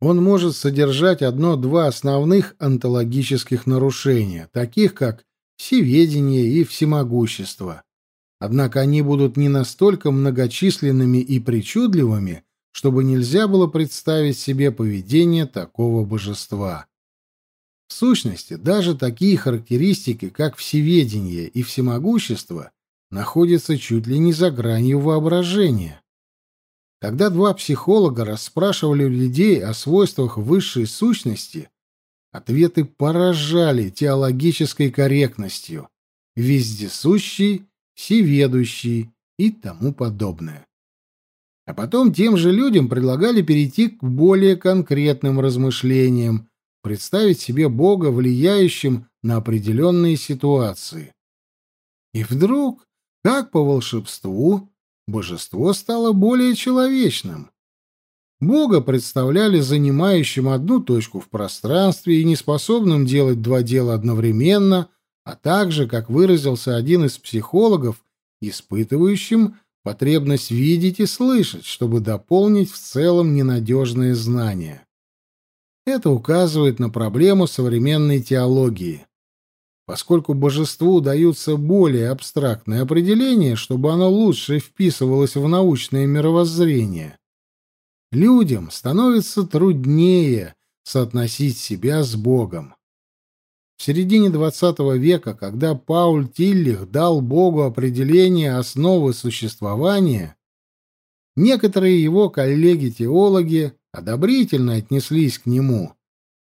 Он может содержать одно-два основных онтологических нарушения, таких как всеведение и всемогущество. Однако они будут не настолько многочисленными и причудливыми, чтобы нельзя было представить себе поведение такого божества. В сущности, даже такие характеристики, как всеведение и всемогущество, находятся чуть ли не за гранью воображения. Когда два психолога расспрашивали людей о свойствах высшей сущности, ответы поражали теологической корректностью, вездесущий, всеведущий и тому подобное. А потом тем же людям предлагали перейти к более конкретным размышлениям, представить себе Бога влияющим на определенные ситуации. И вдруг, как по волшебству, божество стало более человечным. Бога представляли занимающим одну точку в пространстве и неспособным делать два дела одновременно, а также, как выразился один из психологов, испытывающим потребность видеть и слышать, чтобы дополнить в целом ненадежные знания. Это указывает на проблему современной теологии. Поскольку божеству даются более абстрактные определения, чтобы оно лучше вписывалось в научное мировоззрение, людям становится труднее соотносить себя с Богом. В середине XX века, когда Пауль Тиллих дал Богу определение основы существования, некоторые его коллеги-теологи одобрительно отнеслись к нему.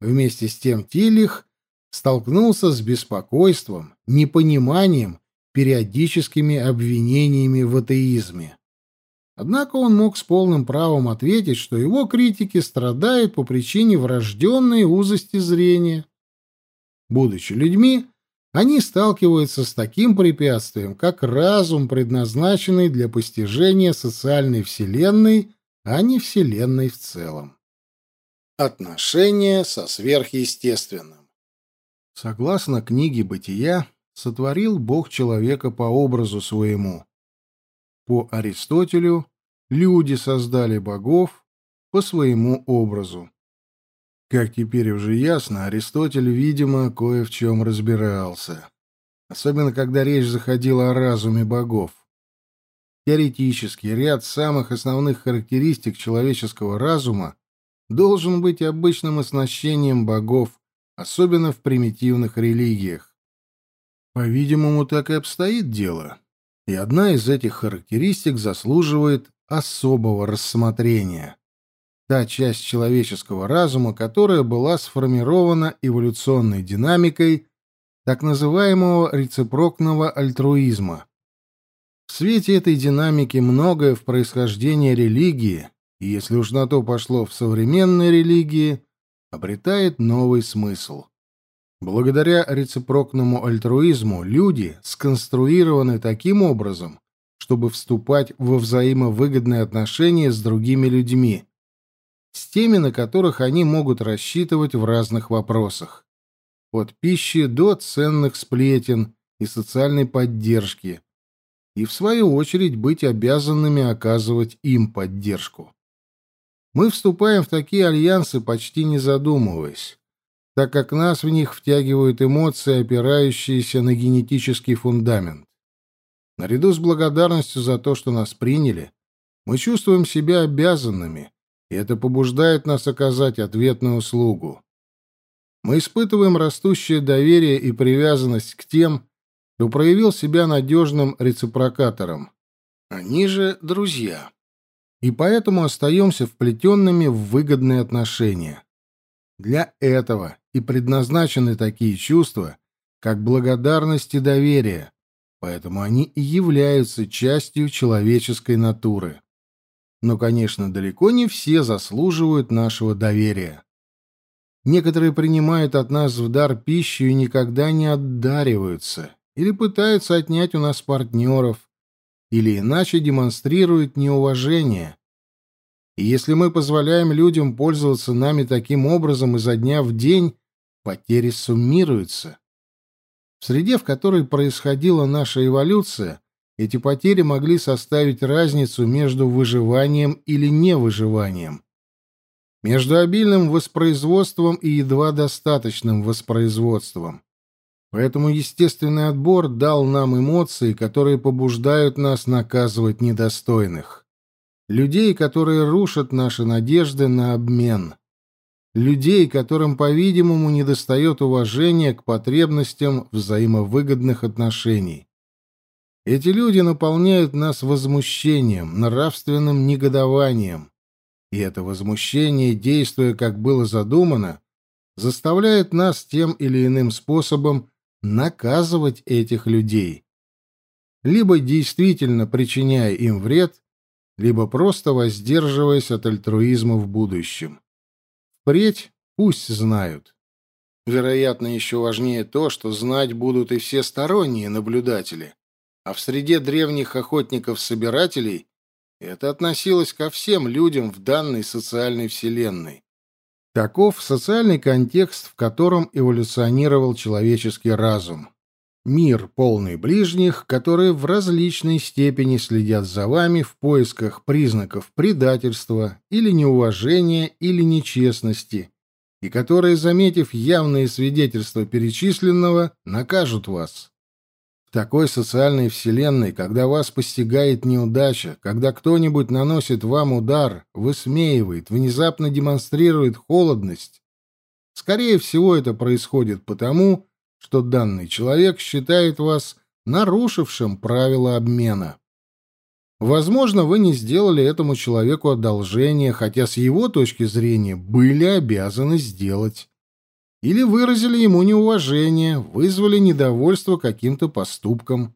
Вместе с тем Тиллих столкнулся с беспокойством, непониманием, периодическими обвинениями в атеизме. Однако он мог с полным правом ответить, что его критики страдают по причине врожденной узости зрения. Будучи людьми, они сталкиваются с таким препятствием, как разум, предназначенный для постижения социальной вселенной, а не вселенной в целом. Отношения со сверхъестественным Согласно книге «Бытия», сотворил Бог человека по образу своему. По Аристотелю люди создали богов по своему образу. Как теперь уже ясно, Аристотель, видимо, кое в чем разбирался. Особенно, когда речь заходила о разуме богов. Теоретически, ряд самых основных характеристик человеческого разума должен быть обычным оснащением богов особенно в примитивных религиях. По-видимому, так и обстоит дело. И одна из этих характеристик заслуживает особого рассмотрения. Та часть человеческого разума, которая была сформирована эволюционной динамикой так называемого рецепрокного альтруизма. В свете этой динамики многое в происхождении религии, и если уж на то пошло в современной религии, обретает новый смысл. Благодаря рецепрокному альтруизму люди сконструированы таким образом, чтобы вступать во взаимовыгодные отношения с другими людьми, с теми, на которых они могут рассчитывать в разных вопросах. От пищи до ценных сплетен и социальной поддержки, и в свою очередь быть обязанными оказывать им поддержку. Мы вступаем в такие альянсы, почти не задумываясь, так как нас в них втягивают эмоции, опирающиеся на генетический фундамент. Наряду с благодарностью за то, что нас приняли, мы чувствуем себя обязанными, и это побуждает нас оказать ответную услугу. Мы испытываем растущее доверие и привязанность к тем, кто проявил себя надежным рецепрокатором. Они же друзья и поэтому остаемся вплетенными в выгодные отношения. Для этого и предназначены такие чувства, как благодарность и доверие, поэтому они и являются частью человеческой натуры. Но, конечно, далеко не все заслуживают нашего доверия. Некоторые принимают от нас в дар пищу и никогда не отдариваются, или пытаются отнять у нас партнеров, или иначе демонстрируют неуважение. И если мы позволяем людям пользоваться нами таким образом изо дня в день, потери суммируются. В среде, в которой происходила наша эволюция, эти потери могли составить разницу между выживанием или невыживанием между обильным воспроизводством и едва достаточным воспроизводством. Поэтому естественный отбор дал нам эмоции, которые побуждают нас наказывать недостойных. Людей, которые рушат наши надежды на обмен. Людей, которым, по-видимому, недостает уважения к потребностям взаимовыгодных отношений. Эти люди наполняют нас возмущением, нравственным негодованием. И это возмущение, действуя как было задумано, заставляет нас тем или иным способом наказывать этих людей. Либо действительно причиняя им вред, либо просто воздерживаясь от альтруизма в будущем. Впредь пусть знают. Вероятно, еще важнее то, что знать будут и все сторонние наблюдатели. А в среде древних охотников-собирателей это относилось ко всем людям в данной социальной вселенной. Таков социальный контекст, в котором эволюционировал человеческий разум. Мир, полный ближних, которые в различной степени следят за вами в поисках признаков предательства или неуважения или нечестности, и которые, заметив явные свидетельства перечисленного, накажут вас. В такой социальной вселенной, когда вас постигает неудача, когда кто-нибудь наносит вам удар, высмеивает, внезапно демонстрирует холодность, скорее всего, это происходит потому, что данный человек считает вас нарушившим правила обмена. Возможно, вы не сделали этому человеку одолжение, хотя с его точки зрения были обязаны сделать или выразили ему неуважение, вызвали недовольство каким-то поступком.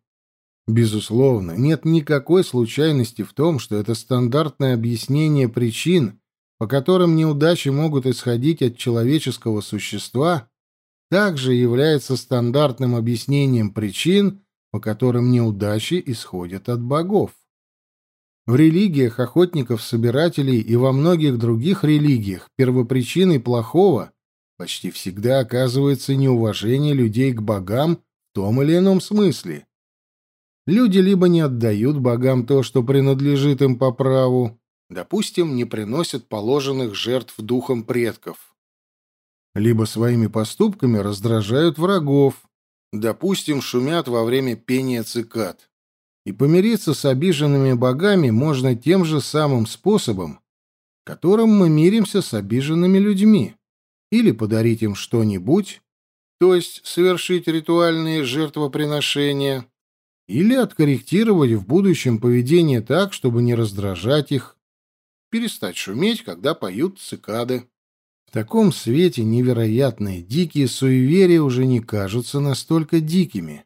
Безусловно, нет никакой случайности в том, что это стандартное объяснение причин, по которым неудачи могут исходить от человеческого существа, также является стандартным объяснением причин, по которым неудачи исходят от богов. В религиях охотников-собирателей и во многих других религиях первопричиной плохого почти всегда оказывается неуважение людей к богам в том или ином смысле. Люди либо не отдают богам то, что принадлежит им по праву, допустим, не приносят положенных жертв духам предков, либо своими поступками раздражают врагов, допустим, шумят во время пения цикад. И помириться с обиженными богами можно тем же самым способом, которым мы миримся с обиженными людьми или подарить им что-нибудь, то есть совершить ритуальные жертвоприношения, или откорректировать в будущем поведение так, чтобы не раздражать их, перестать шуметь, когда поют цикады. В таком свете невероятные дикие суеверия уже не кажутся настолько дикими.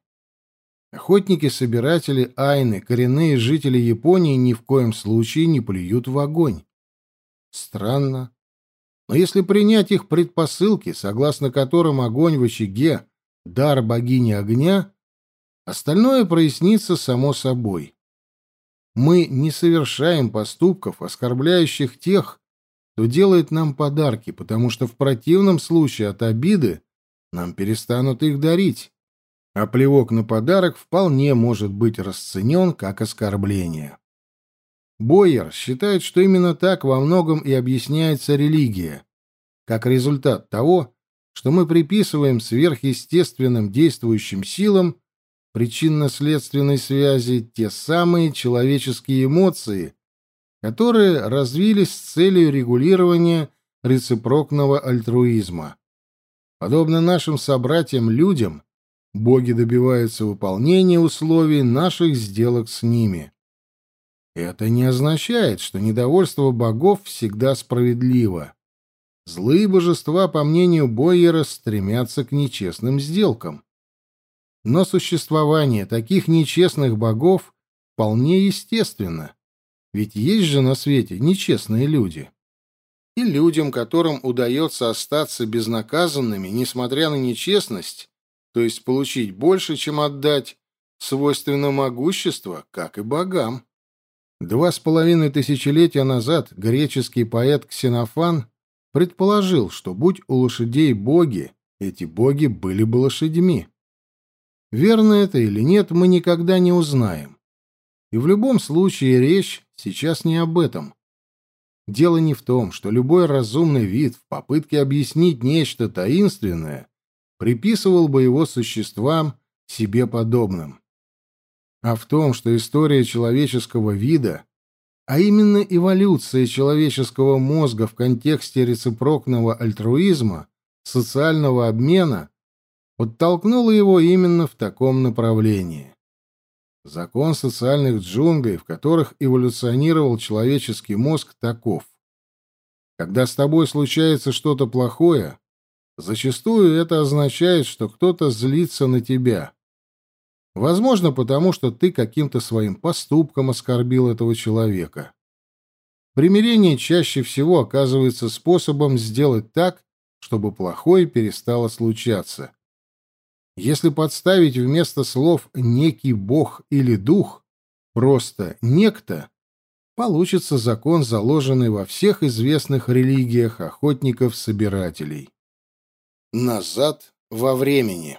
Охотники-собиратели Айны, коренные жители Японии ни в коем случае не плюют в огонь. Странно, но если принять их предпосылки, согласно которым огонь в очаге — дар богини огня, остальное прояснится само собой. Мы не совершаем поступков, оскорбляющих тех, кто делает нам подарки, потому что в противном случае от обиды нам перестанут их дарить, а плевок на подарок вполне может быть расценен как оскорбление. Бойер считает, что именно так во многом и объясняется религия, как результат того, что мы приписываем сверхъестественным действующим силам причинно-следственной связи те самые человеческие эмоции, которые развились с целью регулирования рецепрокного альтруизма. Подобно нашим собратьям-людям, боги добиваются выполнения условий наших сделок с ними. Это не означает, что недовольство богов всегда справедливо. Злые божества, по мнению Бойера, стремятся к нечестным сделкам. Но существование таких нечестных богов вполне естественно. Ведь есть же на свете нечестные люди. И людям, которым удается остаться безнаказанными, несмотря на нечестность, то есть получить больше, чем отдать, свойственно могущество, как и богам. Два с половиной тысячелетия назад греческий поэт Ксенофан предположил, что будь у лошадей боги, эти боги были бы лошадьми. Верно это или нет, мы никогда не узнаем. И в любом случае речь сейчас не об этом. Дело не в том, что любой разумный вид в попытке объяснить нечто таинственное приписывал бы его существам себе подобным, а в том, что история человеческого вида, а именно эволюция человеческого мозга в контексте рецепрокного альтруизма, социального обмена, подтолкнула его именно в таком направлении. Закон социальных джунглей, в которых эволюционировал человеческий мозг, таков. Когда с тобой случается что-то плохое, зачастую это означает, что кто-то злится на тебя. Возможно, потому что ты каким-то своим поступком оскорбил этого человека. Примирение чаще всего оказывается способом сделать так, чтобы плохое перестало случаться. Если подставить вместо слов «некий бог» или «дух» просто «некто», получится закон, заложенный во всех известных религиях охотников-собирателей. Назад во времени.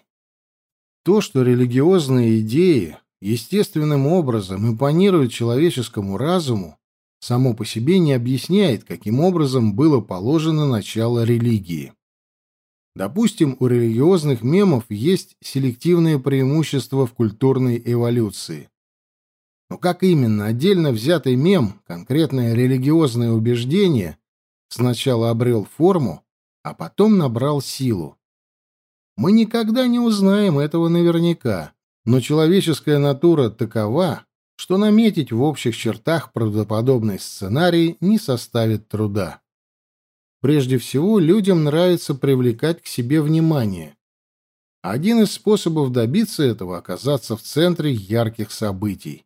То, что религиозные идеи естественным образом импонируют человеческому разуму, само по себе не объясняет, каким образом было положено начало религии. Допустим, у религиозных мемов есть селективные преимущества в культурной эволюции. Но как именно отдельно взятый мем, конкретное религиозное убеждение, сначала обрел форму, а потом набрал силу? Мы никогда не узнаем этого наверняка, но человеческая натура такова, что наметить в общих чертах правдоподобный сценарий не составит труда. Прежде всего, людям нравится привлекать к себе внимание. Один из способов добиться этого — оказаться в центре ярких событий.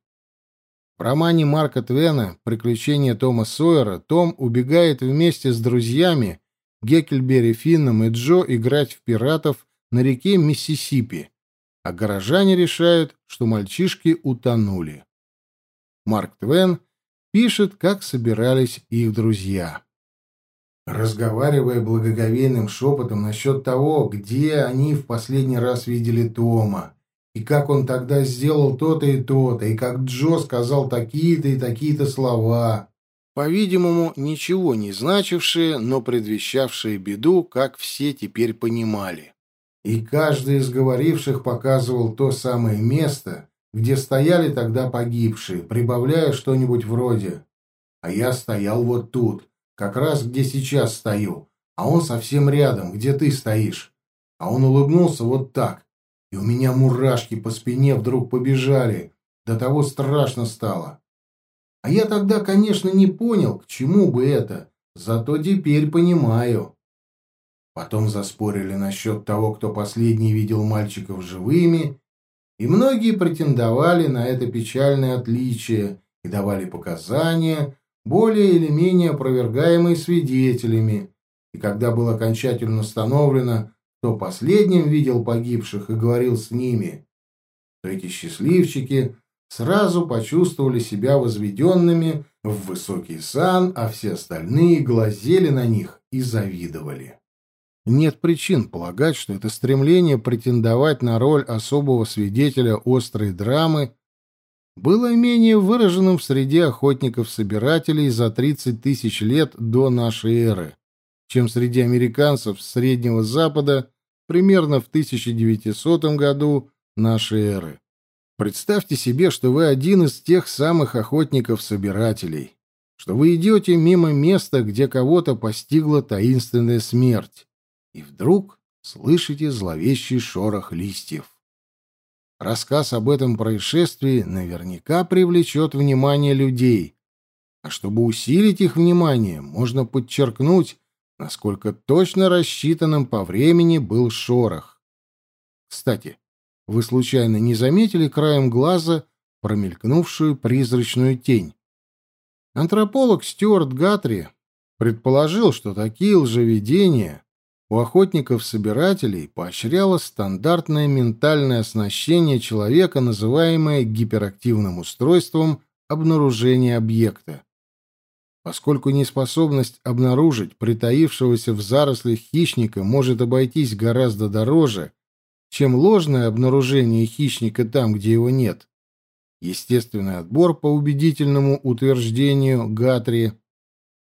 В романе Марка Твена «Приключения Тома Сойера» Том убегает вместе с друзьями Геккельбери, Финном и Джо играть в пиратов на реке Миссисипи, а горожане решают, что мальчишки утонули. Марк Твен пишет, как собирались их друзья разговаривая благоговейным шепотом насчет того, где они в последний раз видели Тома, и как он тогда сделал то-то и то-то, и как Джо сказал такие-то и такие-то слова. По-видимому, ничего не значившие, но предвещавшие беду, как все теперь понимали. И каждый из говоривших показывал то самое место, где стояли тогда погибшие, прибавляя что-нибудь вроде «А я стоял вот тут», как раз где сейчас стою, а он совсем рядом, где ты стоишь. А он улыбнулся вот так, и у меня мурашки по спине вдруг побежали, до того страшно стало. А я тогда, конечно, не понял, к чему бы это, зато теперь понимаю. Потом заспорили насчет того, кто последний видел мальчиков живыми, и многие претендовали на это печальное отличие и давали показания, более или менее опровергаемые свидетелями, и когда было окончательно установлено, кто последним видел погибших и говорил с ними, то эти счастливчики сразу почувствовали себя возведенными в высокий сан, а все остальные глазели на них и завидовали. Нет причин полагать, что это стремление претендовать на роль особого свидетеля острой драмы было менее выраженным в среде охотников-собирателей за 30 тысяч лет до нашей эры, чем среди американцев Среднего Запада примерно в 1900 году нашей эры. Представьте себе, что вы один из тех самых охотников-собирателей, что вы идете мимо места, где кого-то постигла таинственная смерть, и вдруг слышите зловещий шорох листьев. Рассказ об этом происшествии наверняка привлечет внимание людей. А чтобы усилить их внимание, можно подчеркнуть, насколько точно рассчитанным по времени был шорох. Кстати, вы случайно не заметили краем глаза промелькнувшую призрачную тень. Антрополог Стюарт Гатри предположил, что такие лжевидения у охотников-собирателей поощряло стандартное ментальное оснащение человека, называемое гиперактивным устройством обнаружения объекта. Поскольку неспособность обнаружить притаившегося в зарослях хищника может обойтись гораздо дороже, чем ложное обнаружение хищника там, где его нет, естественный отбор по убедительному утверждению Гатри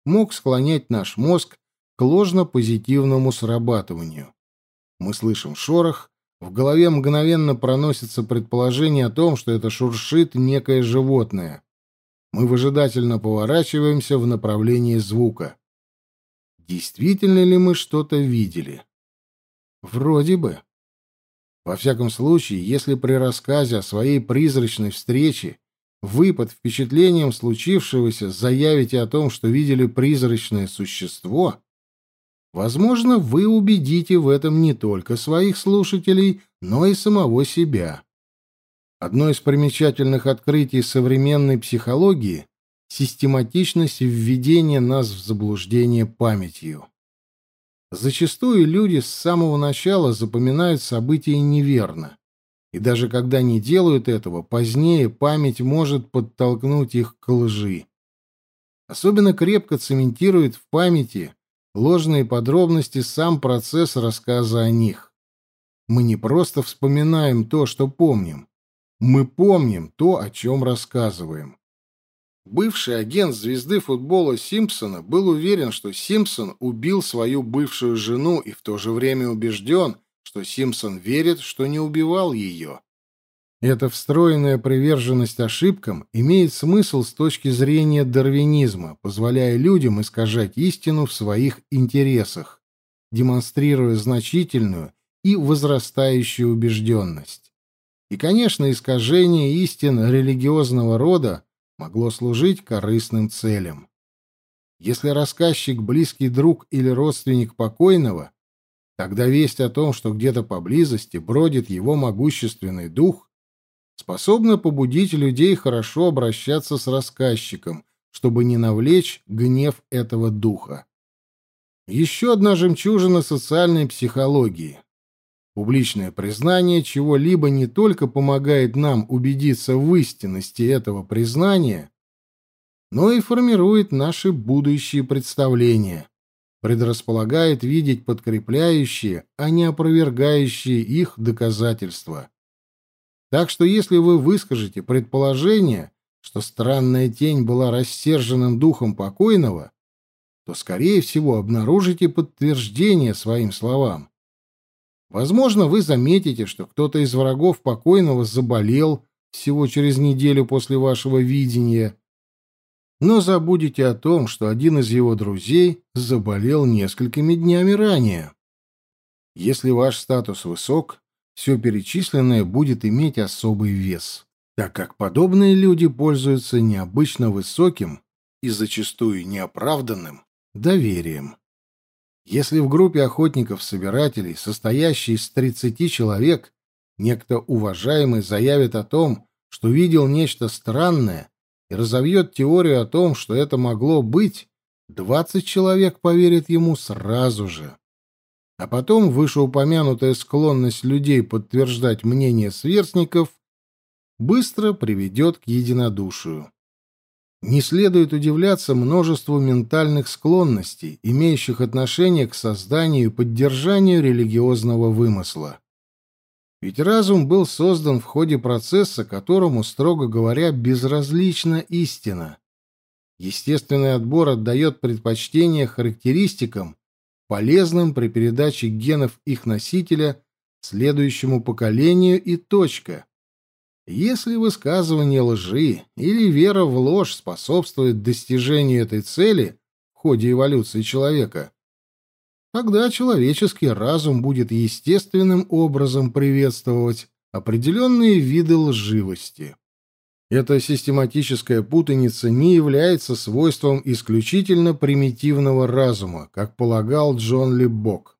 мог склонять наш мозг к ложно-позитивному срабатыванию. Мы слышим шорох, в голове мгновенно проносится предположение о том, что это шуршит некое животное. Мы выжидательно поворачиваемся в направлении звука. Действительно ли мы что-то видели? Вроде бы. Во всяком случае, если при рассказе о своей призрачной встрече вы под впечатлением случившегося заявите о том, что видели призрачное существо, возможно, вы убедите в этом не только своих слушателей, но и самого себя. Одно из примечательных открытий современной психологии — систематичность введения нас в заблуждение памятью. Зачастую люди с самого начала запоминают события неверно, и даже когда не делают этого, позднее память может подтолкнуть их к лжи. Особенно крепко цементирует в памяти ложные подробности сам процесс рассказа о них. Мы не просто вспоминаем то, что помним, мы помним то, о чем рассказываем. Бывший агент звезды футбола Симпсона был уверен, что Симпсон убил свою бывшую жену и в то же время убежден, что Симпсон верит, что не убивал ее. Эта встроенная приверженность ошибкам имеет смысл с точки зрения дарвинизма, позволяя людям искажать истину в своих интересах, демонстрируя значительную и возрастающую убежденность. И, конечно, искажение истин религиозного рода могло служить корыстным целям. Если рассказчик близкий друг или родственник покойного, тогда весть о том, что где-то поблизости бродит его могущественный дух, способна побудить людей хорошо обращаться с рассказчиком, чтобы не навлечь гнев этого духа. Еще одна жемчужина социальной психологии. Публичное признание чего-либо не только помогает нам убедиться в истинности этого признания, но и формирует наши будущие представления, предрасполагает видеть подкрепляющие, а не опровергающие их доказательства. Так что если вы выскажете предположение, что странная тень была рассерженным духом покойного, то, скорее всего, обнаружите подтверждение своим словам. Возможно, вы заметите, что кто-то из врагов покойного заболел всего через неделю после вашего видения, но забудете о том, что один из его друзей заболел несколькими днями ранее. Если ваш статус высок, все перечисленное будет иметь особый вес, так как подобные люди пользуются необычно высоким и зачастую неоправданным доверием. Если в группе охотников-собирателей, состоящей из 30 человек, некто уважаемый заявит о том, что видел нечто странное и разовьет теорию о том, что это могло быть, 20 человек поверят ему сразу же. А потом вышеупомянутая склонность людей подтверждать мнение сверстников быстро приведет к единодушию. Не следует удивляться множеству ментальных склонностей, имеющих отношение к созданию и поддержанию религиозного вымысла. Ведь разум был создан в ходе процесса, которому, строго говоря, безразлична истина. Естественный отбор отдает предпочтение характеристикам, полезным при передаче генов их носителя следующему поколению и точка. Если высказывание лжи или вера в ложь способствует достижению этой цели в ходе эволюции человека, тогда человеческий разум будет естественным образом приветствовать определенные виды лживости. Эта систематическая путаница не является свойством исключительно примитивного разума, как полагал Джон Лебок.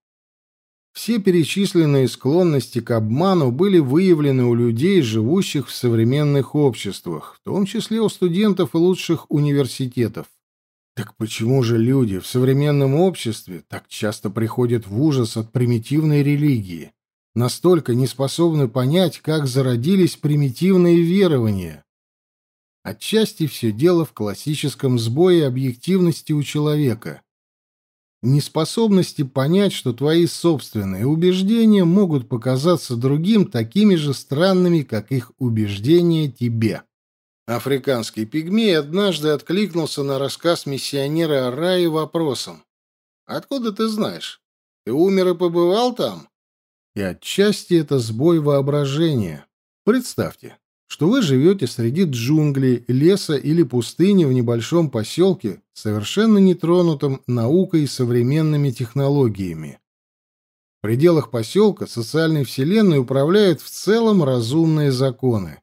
Все перечисленные склонности к обману были выявлены у людей, живущих в современных обществах, в том числе у студентов лучших университетов. Так почему же люди в современном обществе так часто приходят в ужас от примитивной религии, настолько не способны понять, как зародились примитивные верования? Отчасти все дело в классическом сбое объективности у человека неспособности понять, что твои собственные убеждения могут показаться другим такими же странными, как их убеждения тебе. Африканский пигмей однажды откликнулся на рассказ миссионера о рае вопросом. «Откуда ты знаешь? Ты умер и побывал там?» И отчасти это сбой воображения. Представьте, что вы живете среди джунглей, леса или пустыни в небольшом поселке, совершенно нетронутом наукой и современными технологиями. В пределах поселка социальной вселенной управляют в целом разумные законы.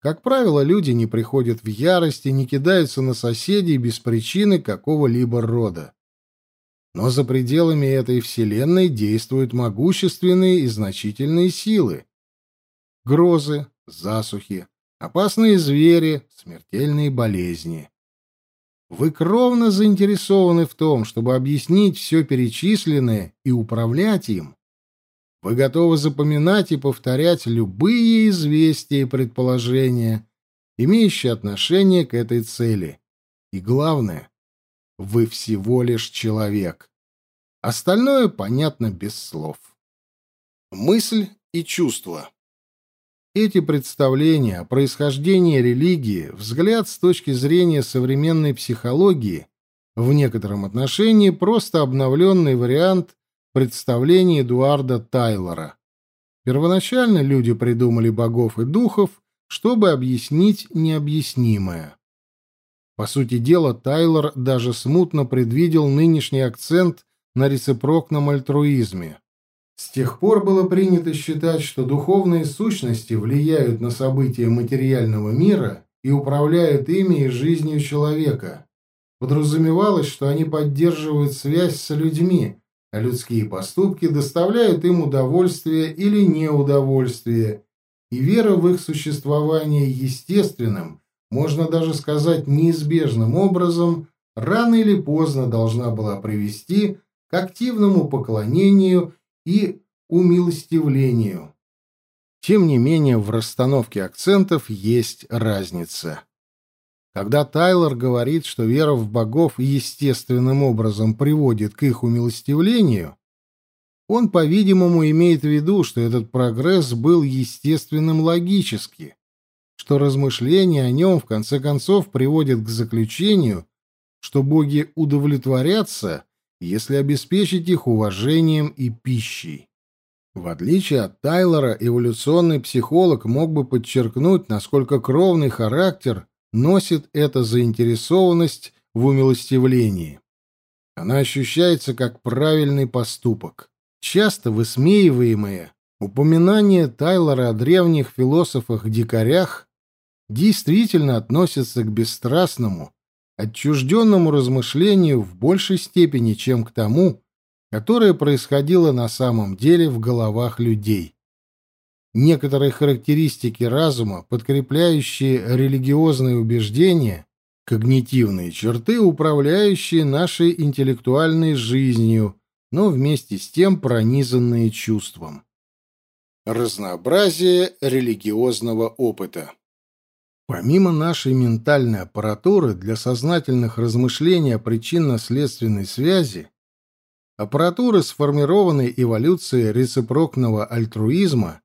Как правило, люди не приходят в ярость и не кидаются на соседей без причины какого-либо рода. Но за пределами этой вселенной действуют могущественные и значительные силы. Грозы, засухи, опасные звери, смертельные болезни. Вы кровно заинтересованы в том, чтобы объяснить все перечисленное и управлять им. Вы готовы запоминать и повторять любые известия и предположения, имеющие отношение к этой цели. И главное, вы всего лишь человек. Остальное понятно без слов. Мысль и чувство. Эти представления о происхождении религии, взгляд с точки зрения современной психологии, в некотором отношении просто обновленный вариант представлений Эдуарда Тайлора. Первоначально люди придумали богов и духов, чтобы объяснить необъяснимое. По сути дела, Тайлор даже смутно предвидел нынешний акцент на рецепрокном альтруизме. С тех пор было принято считать, что духовные сущности влияют на события материального мира и управляют ими и жизнью человека. Подразумевалось, что они поддерживают связь с людьми, а людские поступки доставляют им удовольствие или неудовольствие, и вера в их существование естественным, можно даже сказать неизбежным образом, рано или поздно должна была привести к активному поклонению и умилостивлению. Тем не менее, в расстановке акцентов есть разница. Когда Тайлор говорит, что вера в богов естественным образом приводит к их умилостивлению, он, по-видимому, имеет в виду, что этот прогресс был естественным логически, что размышления о нем в конце концов приводят к заключению, что боги удовлетворятся если обеспечить их уважением и пищей. В отличие от Тайлора, эволюционный психолог мог бы подчеркнуть, насколько кровный характер носит эта заинтересованность в умилостивлении. Она ощущается как правильный поступок. Часто высмеиваемые упоминания Тайлора о древних философах-дикарях действительно относятся к бесстрастному, отчужденному размышлению в большей степени, чем к тому, которое происходило на самом деле в головах людей. Некоторые характеристики разума, подкрепляющие религиозные убеждения, когнитивные черты, управляющие нашей интеллектуальной жизнью, но вместе с тем пронизанные чувством. Разнообразие религиозного опыта Помимо нашей ментальной аппаратуры для сознательных размышлений о причинно-следственной связи, аппаратуры, сформированной эволюцией рецепрокного альтруизма,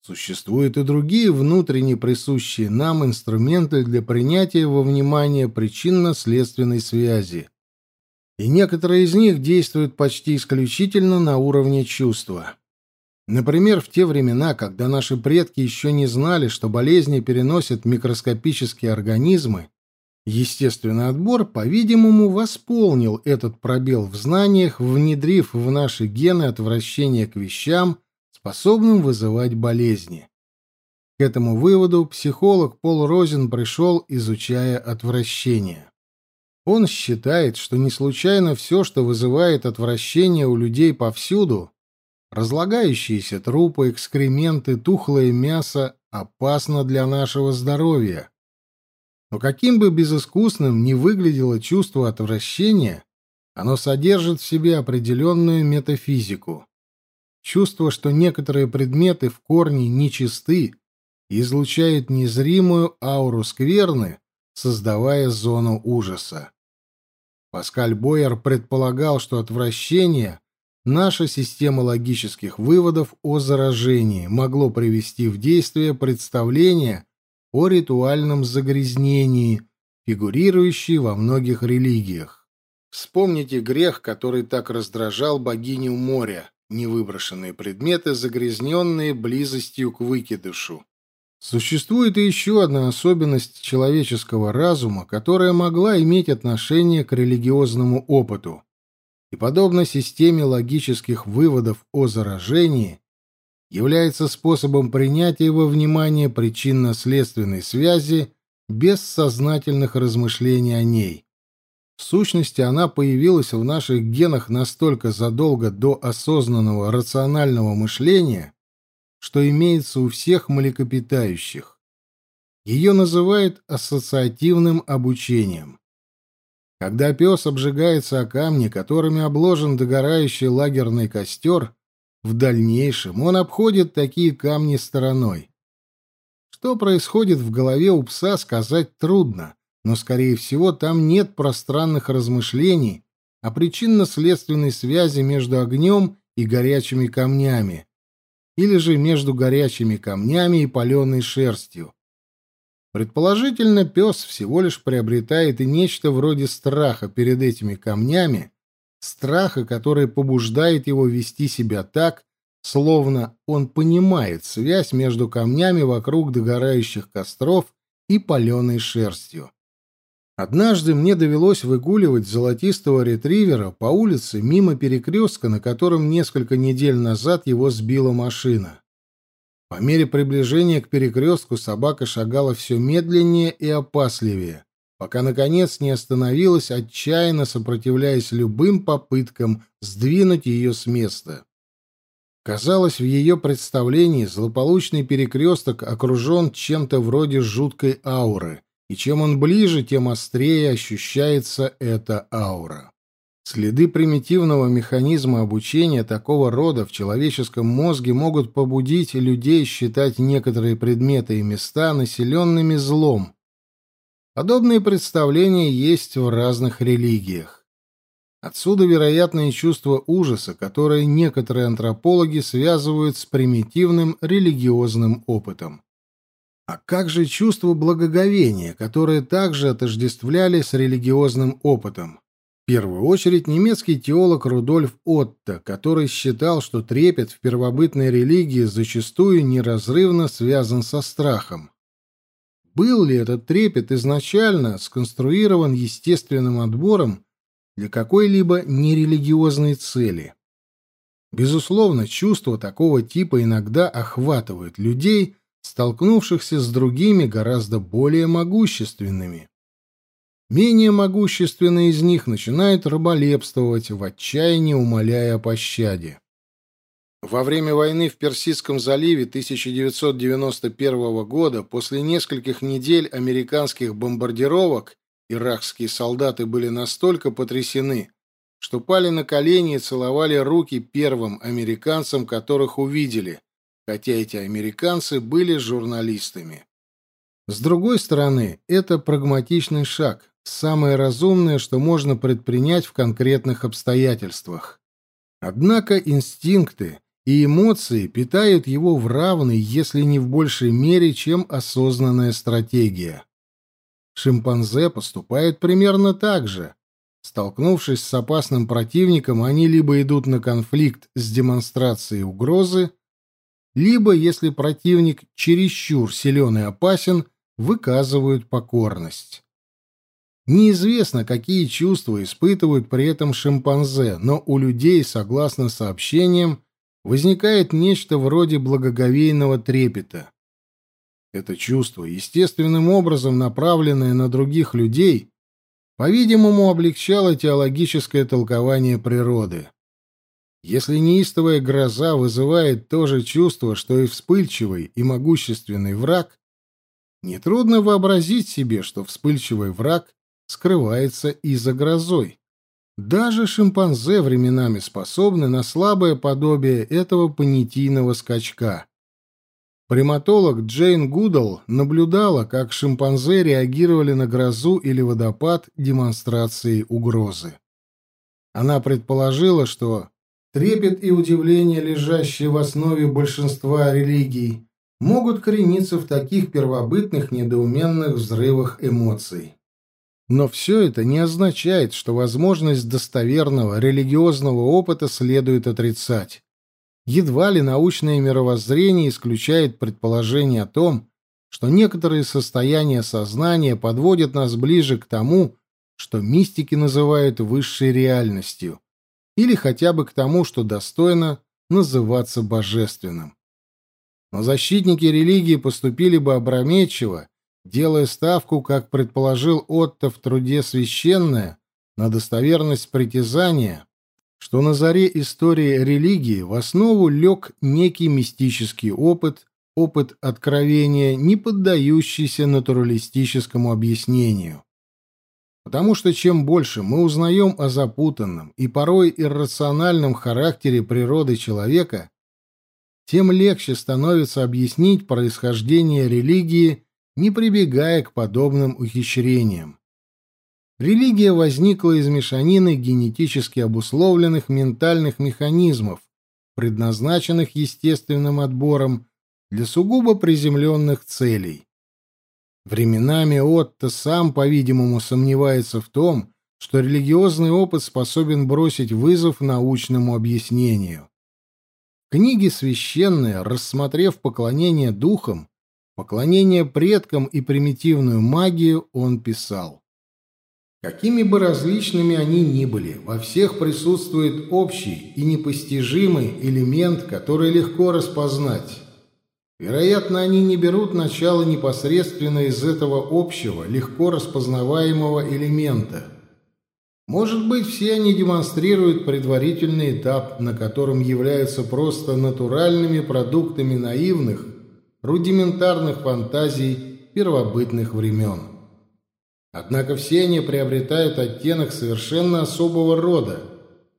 существуют и другие внутренне присущие нам инструменты для принятия во внимание причинно-следственной связи. И некоторые из них действуют почти исключительно на уровне чувства. Например, в те времена, когда наши предки еще не знали, что болезни переносят микроскопические организмы, естественный отбор, по-видимому, восполнил этот пробел в знаниях, внедрив в наши гены отвращение к вещам, способным вызывать болезни. К этому выводу психолог Пол Розен пришел, изучая отвращение. Он считает, что не случайно все, что вызывает отвращение у людей повсюду, разлагающиеся трупы, экскременты, тухлое мясо опасно для нашего здоровья. Но каким бы безыскусным ни выглядело чувство отвращения, оно содержит в себе определенную метафизику. Чувство, что некоторые предметы в корне нечисты излучают незримую ауру скверны, создавая зону ужаса. Паскаль Бойер предполагал, что отвращение наша система логических выводов о заражении могло привести в действие представление о ритуальном загрязнении, фигурирующее во многих религиях. Вспомните грех, который так раздражал богиню моря, невыброшенные предметы, загрязненные близостью к выкидышу. Существует и еще одна особенность человеческого разума, которая могла иметь отношение к религиозному опыту. И подобно системе логических выводов о заражении, является способом принятия во внимание причинно-следственной связи без сознательных размышлений о ней. В сущности, она появилась в наших генах настолько задолго до осознанного рационального мышления, что имеется у всех млекопитающих. Ее называют ассоциативным обучением. Когда пес обжигается о камни, которыми обложен догорающий лагерный костер, в дальнейшем он обходит такие камни стороной. Что происходит в голове у пса, сказать трудно, но, скорее всего, там нет пространных размышлений о причинно-следственной связи между огнем и горячими камнями, или же между горячими камнями и паленой шерстью. Предположительно, пес всего лишь приобретает и нечто вроде страха перед этими камнями, страха, который побуждает его вести себя так, словно он понимает связь между камнями вокруг догорающих костров и паленой шерстью. Однажды мне довелось выгуливать золотистого ретривера по улице мимо перекрестка, на котором несколько недель назад его сбила машина. По мере приближения к перекрестку собака шагала все медленнее и опасливее, пока, наконец, не остановилась, отчаянно сопротивляясь любым попыткам сдвинуть ее с места. Казалось, в ее представлении злополучный перекресток окружен чем-то вроде жуткой ауры — и чем он ближе, тем острее ощущается эта аура. Следы примитивного механизма обучения такого рода в человеческом мозге могут побудить людей считать некоторые предметы и места населенными злом. Подобные представления есть в разных религиях. Отсюда вероятное чувство ужаса, которое некоторые антропологи связывают с примитивным религиозным опытом. А как же чувство благоговения, которое также отождествляли с религиозным опытом? Первую очередь немецкий теолог Рудольф Отто, который считал, что трепет в первобытной религии зачастую неразрывно связан со страхом. Был ли этот трепет изначально сконструирован естественным отбором для какой-либо нерелигиозной цели? Безусловно, чувства такого типа иногда охватывают людей – столкнувшихся с другими гораздо более могущественными. Менее могущественные из них начинают раболепствовать, в отчаянии умоляя о пощаде. Во время войны в Персидском заливе 1991 года, после нескольких недель американских бомбардировок, иракские солдаты были настолько потрясены, что пали на колени и целовали руки первым американцам, которых увидели, хотя эти американцы были журналистами. С другой стороны, это прагматичный шаг, самое разумное, что можно предпринять в конкретных обстоятельствах. Однако инстинкты и эмоции питают его в равной, если не в большей мере, чем осознанная стратегия. Шимпанзе поступают примерно так же. Столкнувшись с опасным противником, они либо идут на конфликт с демонстрацией угрозы, либо, если противник чересчур силен и опасен, выказывают покорность. Неизвестно, какие чувства испытывают при этом шимпанзе, но у людей, согласно сообщениям, возникает нечто вроде благоговейного трепета. Это чувство, естественным образом направленное на других людей, по-видимому, облегчало теологическое толкование природы. Если неистовая гроза вызывает то же чувство, что и вспыльчивый и могущественный враг, нетрудно вообразить себе, что вспыльчивый враг скрывается и за грозой. Даже шимпанзе временами способны на слабое подобие этого понятийного скачка. Приматолог Джейн Гудал наблюдала, как шимпанзе реагировали на грозу или водопад демонстрацией угрозы. Она предположила, что трепет и удивление, лежащие в основе большинства религий, могут корениться в таких первобытных недоуменных взрывах эмоций. Но все это не означает, что возможность достоверного религиозного опыта следует отрицать. Едва ли научное мировоззрение исключает предположение о том, что некоторые состояния сознания подводят нас ближе к тому, что мистики называют высшей реальностью, или хотя бы к тому, что достойно называться божественным. Но защитники религии поступили бы опрометчиво, делая ставку, как предположил Отто в труде «Священное», на достоверность притязания, что на заре истории религии в основу лег некий мистический опыт, опыт откровения, не поддающийся натуралистическому объяснению. Потому что чем больше мы узнаем о запутанном и порой иррациональном характере природы человека, тем легче становится объяснить происхождение религии не прибегая к подобным ухищрениям. Религия возникла из мешанины генетически обусловленных ментальных механизмов, предназначенных естественным отбором для сугубо приземленных целей. Временами Отто сам, по-видимому, сомневается в том, что религиозный опыт способен бросить вызов научному объяснению. Книги священные, рассмотрев поклонение духам, Поклонение предкам и примитивную магию он писал. Какими бы различными они ни были, во всех присутствует общий и непостижимый элемент, который легко распознать. Вероятно, они не берут начало непосредственно из этого общего, легко распознаваемого элемента. Может быть, все они демонстрируют предварительный этап, на котором являются просто натуральными продуктами наивных – рудиментарных фантазий первобытных времен. Однако все они приобретают оттенок совершенно особого рода,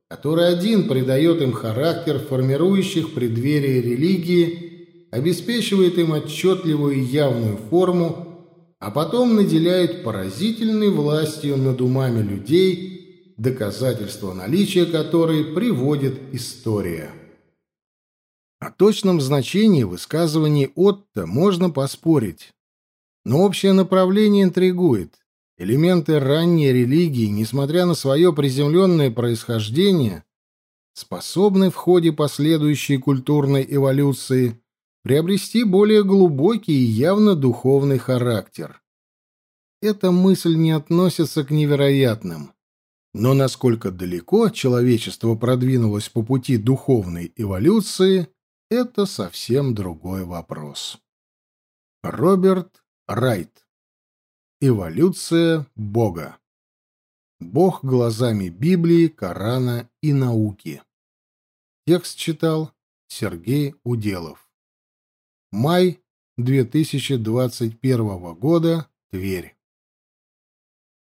который один придает им характер формирующих преддверие религии, обеспечивает им отчетливую и явную форму, а потом наделяет поразительной властью над умами людей, доказательство наличия которой приводит история. О точном значении высказываний Отто можно поспорить. Но общее направление интригует. Элементы ранней религии, несмотря на свое приземленное происхождение, способны в ходе последующей культурной эволюции приобрести более глубокий и явно духовный характер. Эта мысль не относится к невероятным. Но насколько далеко человечество продвинулось по пути духовной эволюции – это совсем другой вопрос. Роберт Райт. Эволюция Бога. Бог глазами Библии, Корана и науки. Текст читал Сергей Уделов. Май 2021 года. Тверь.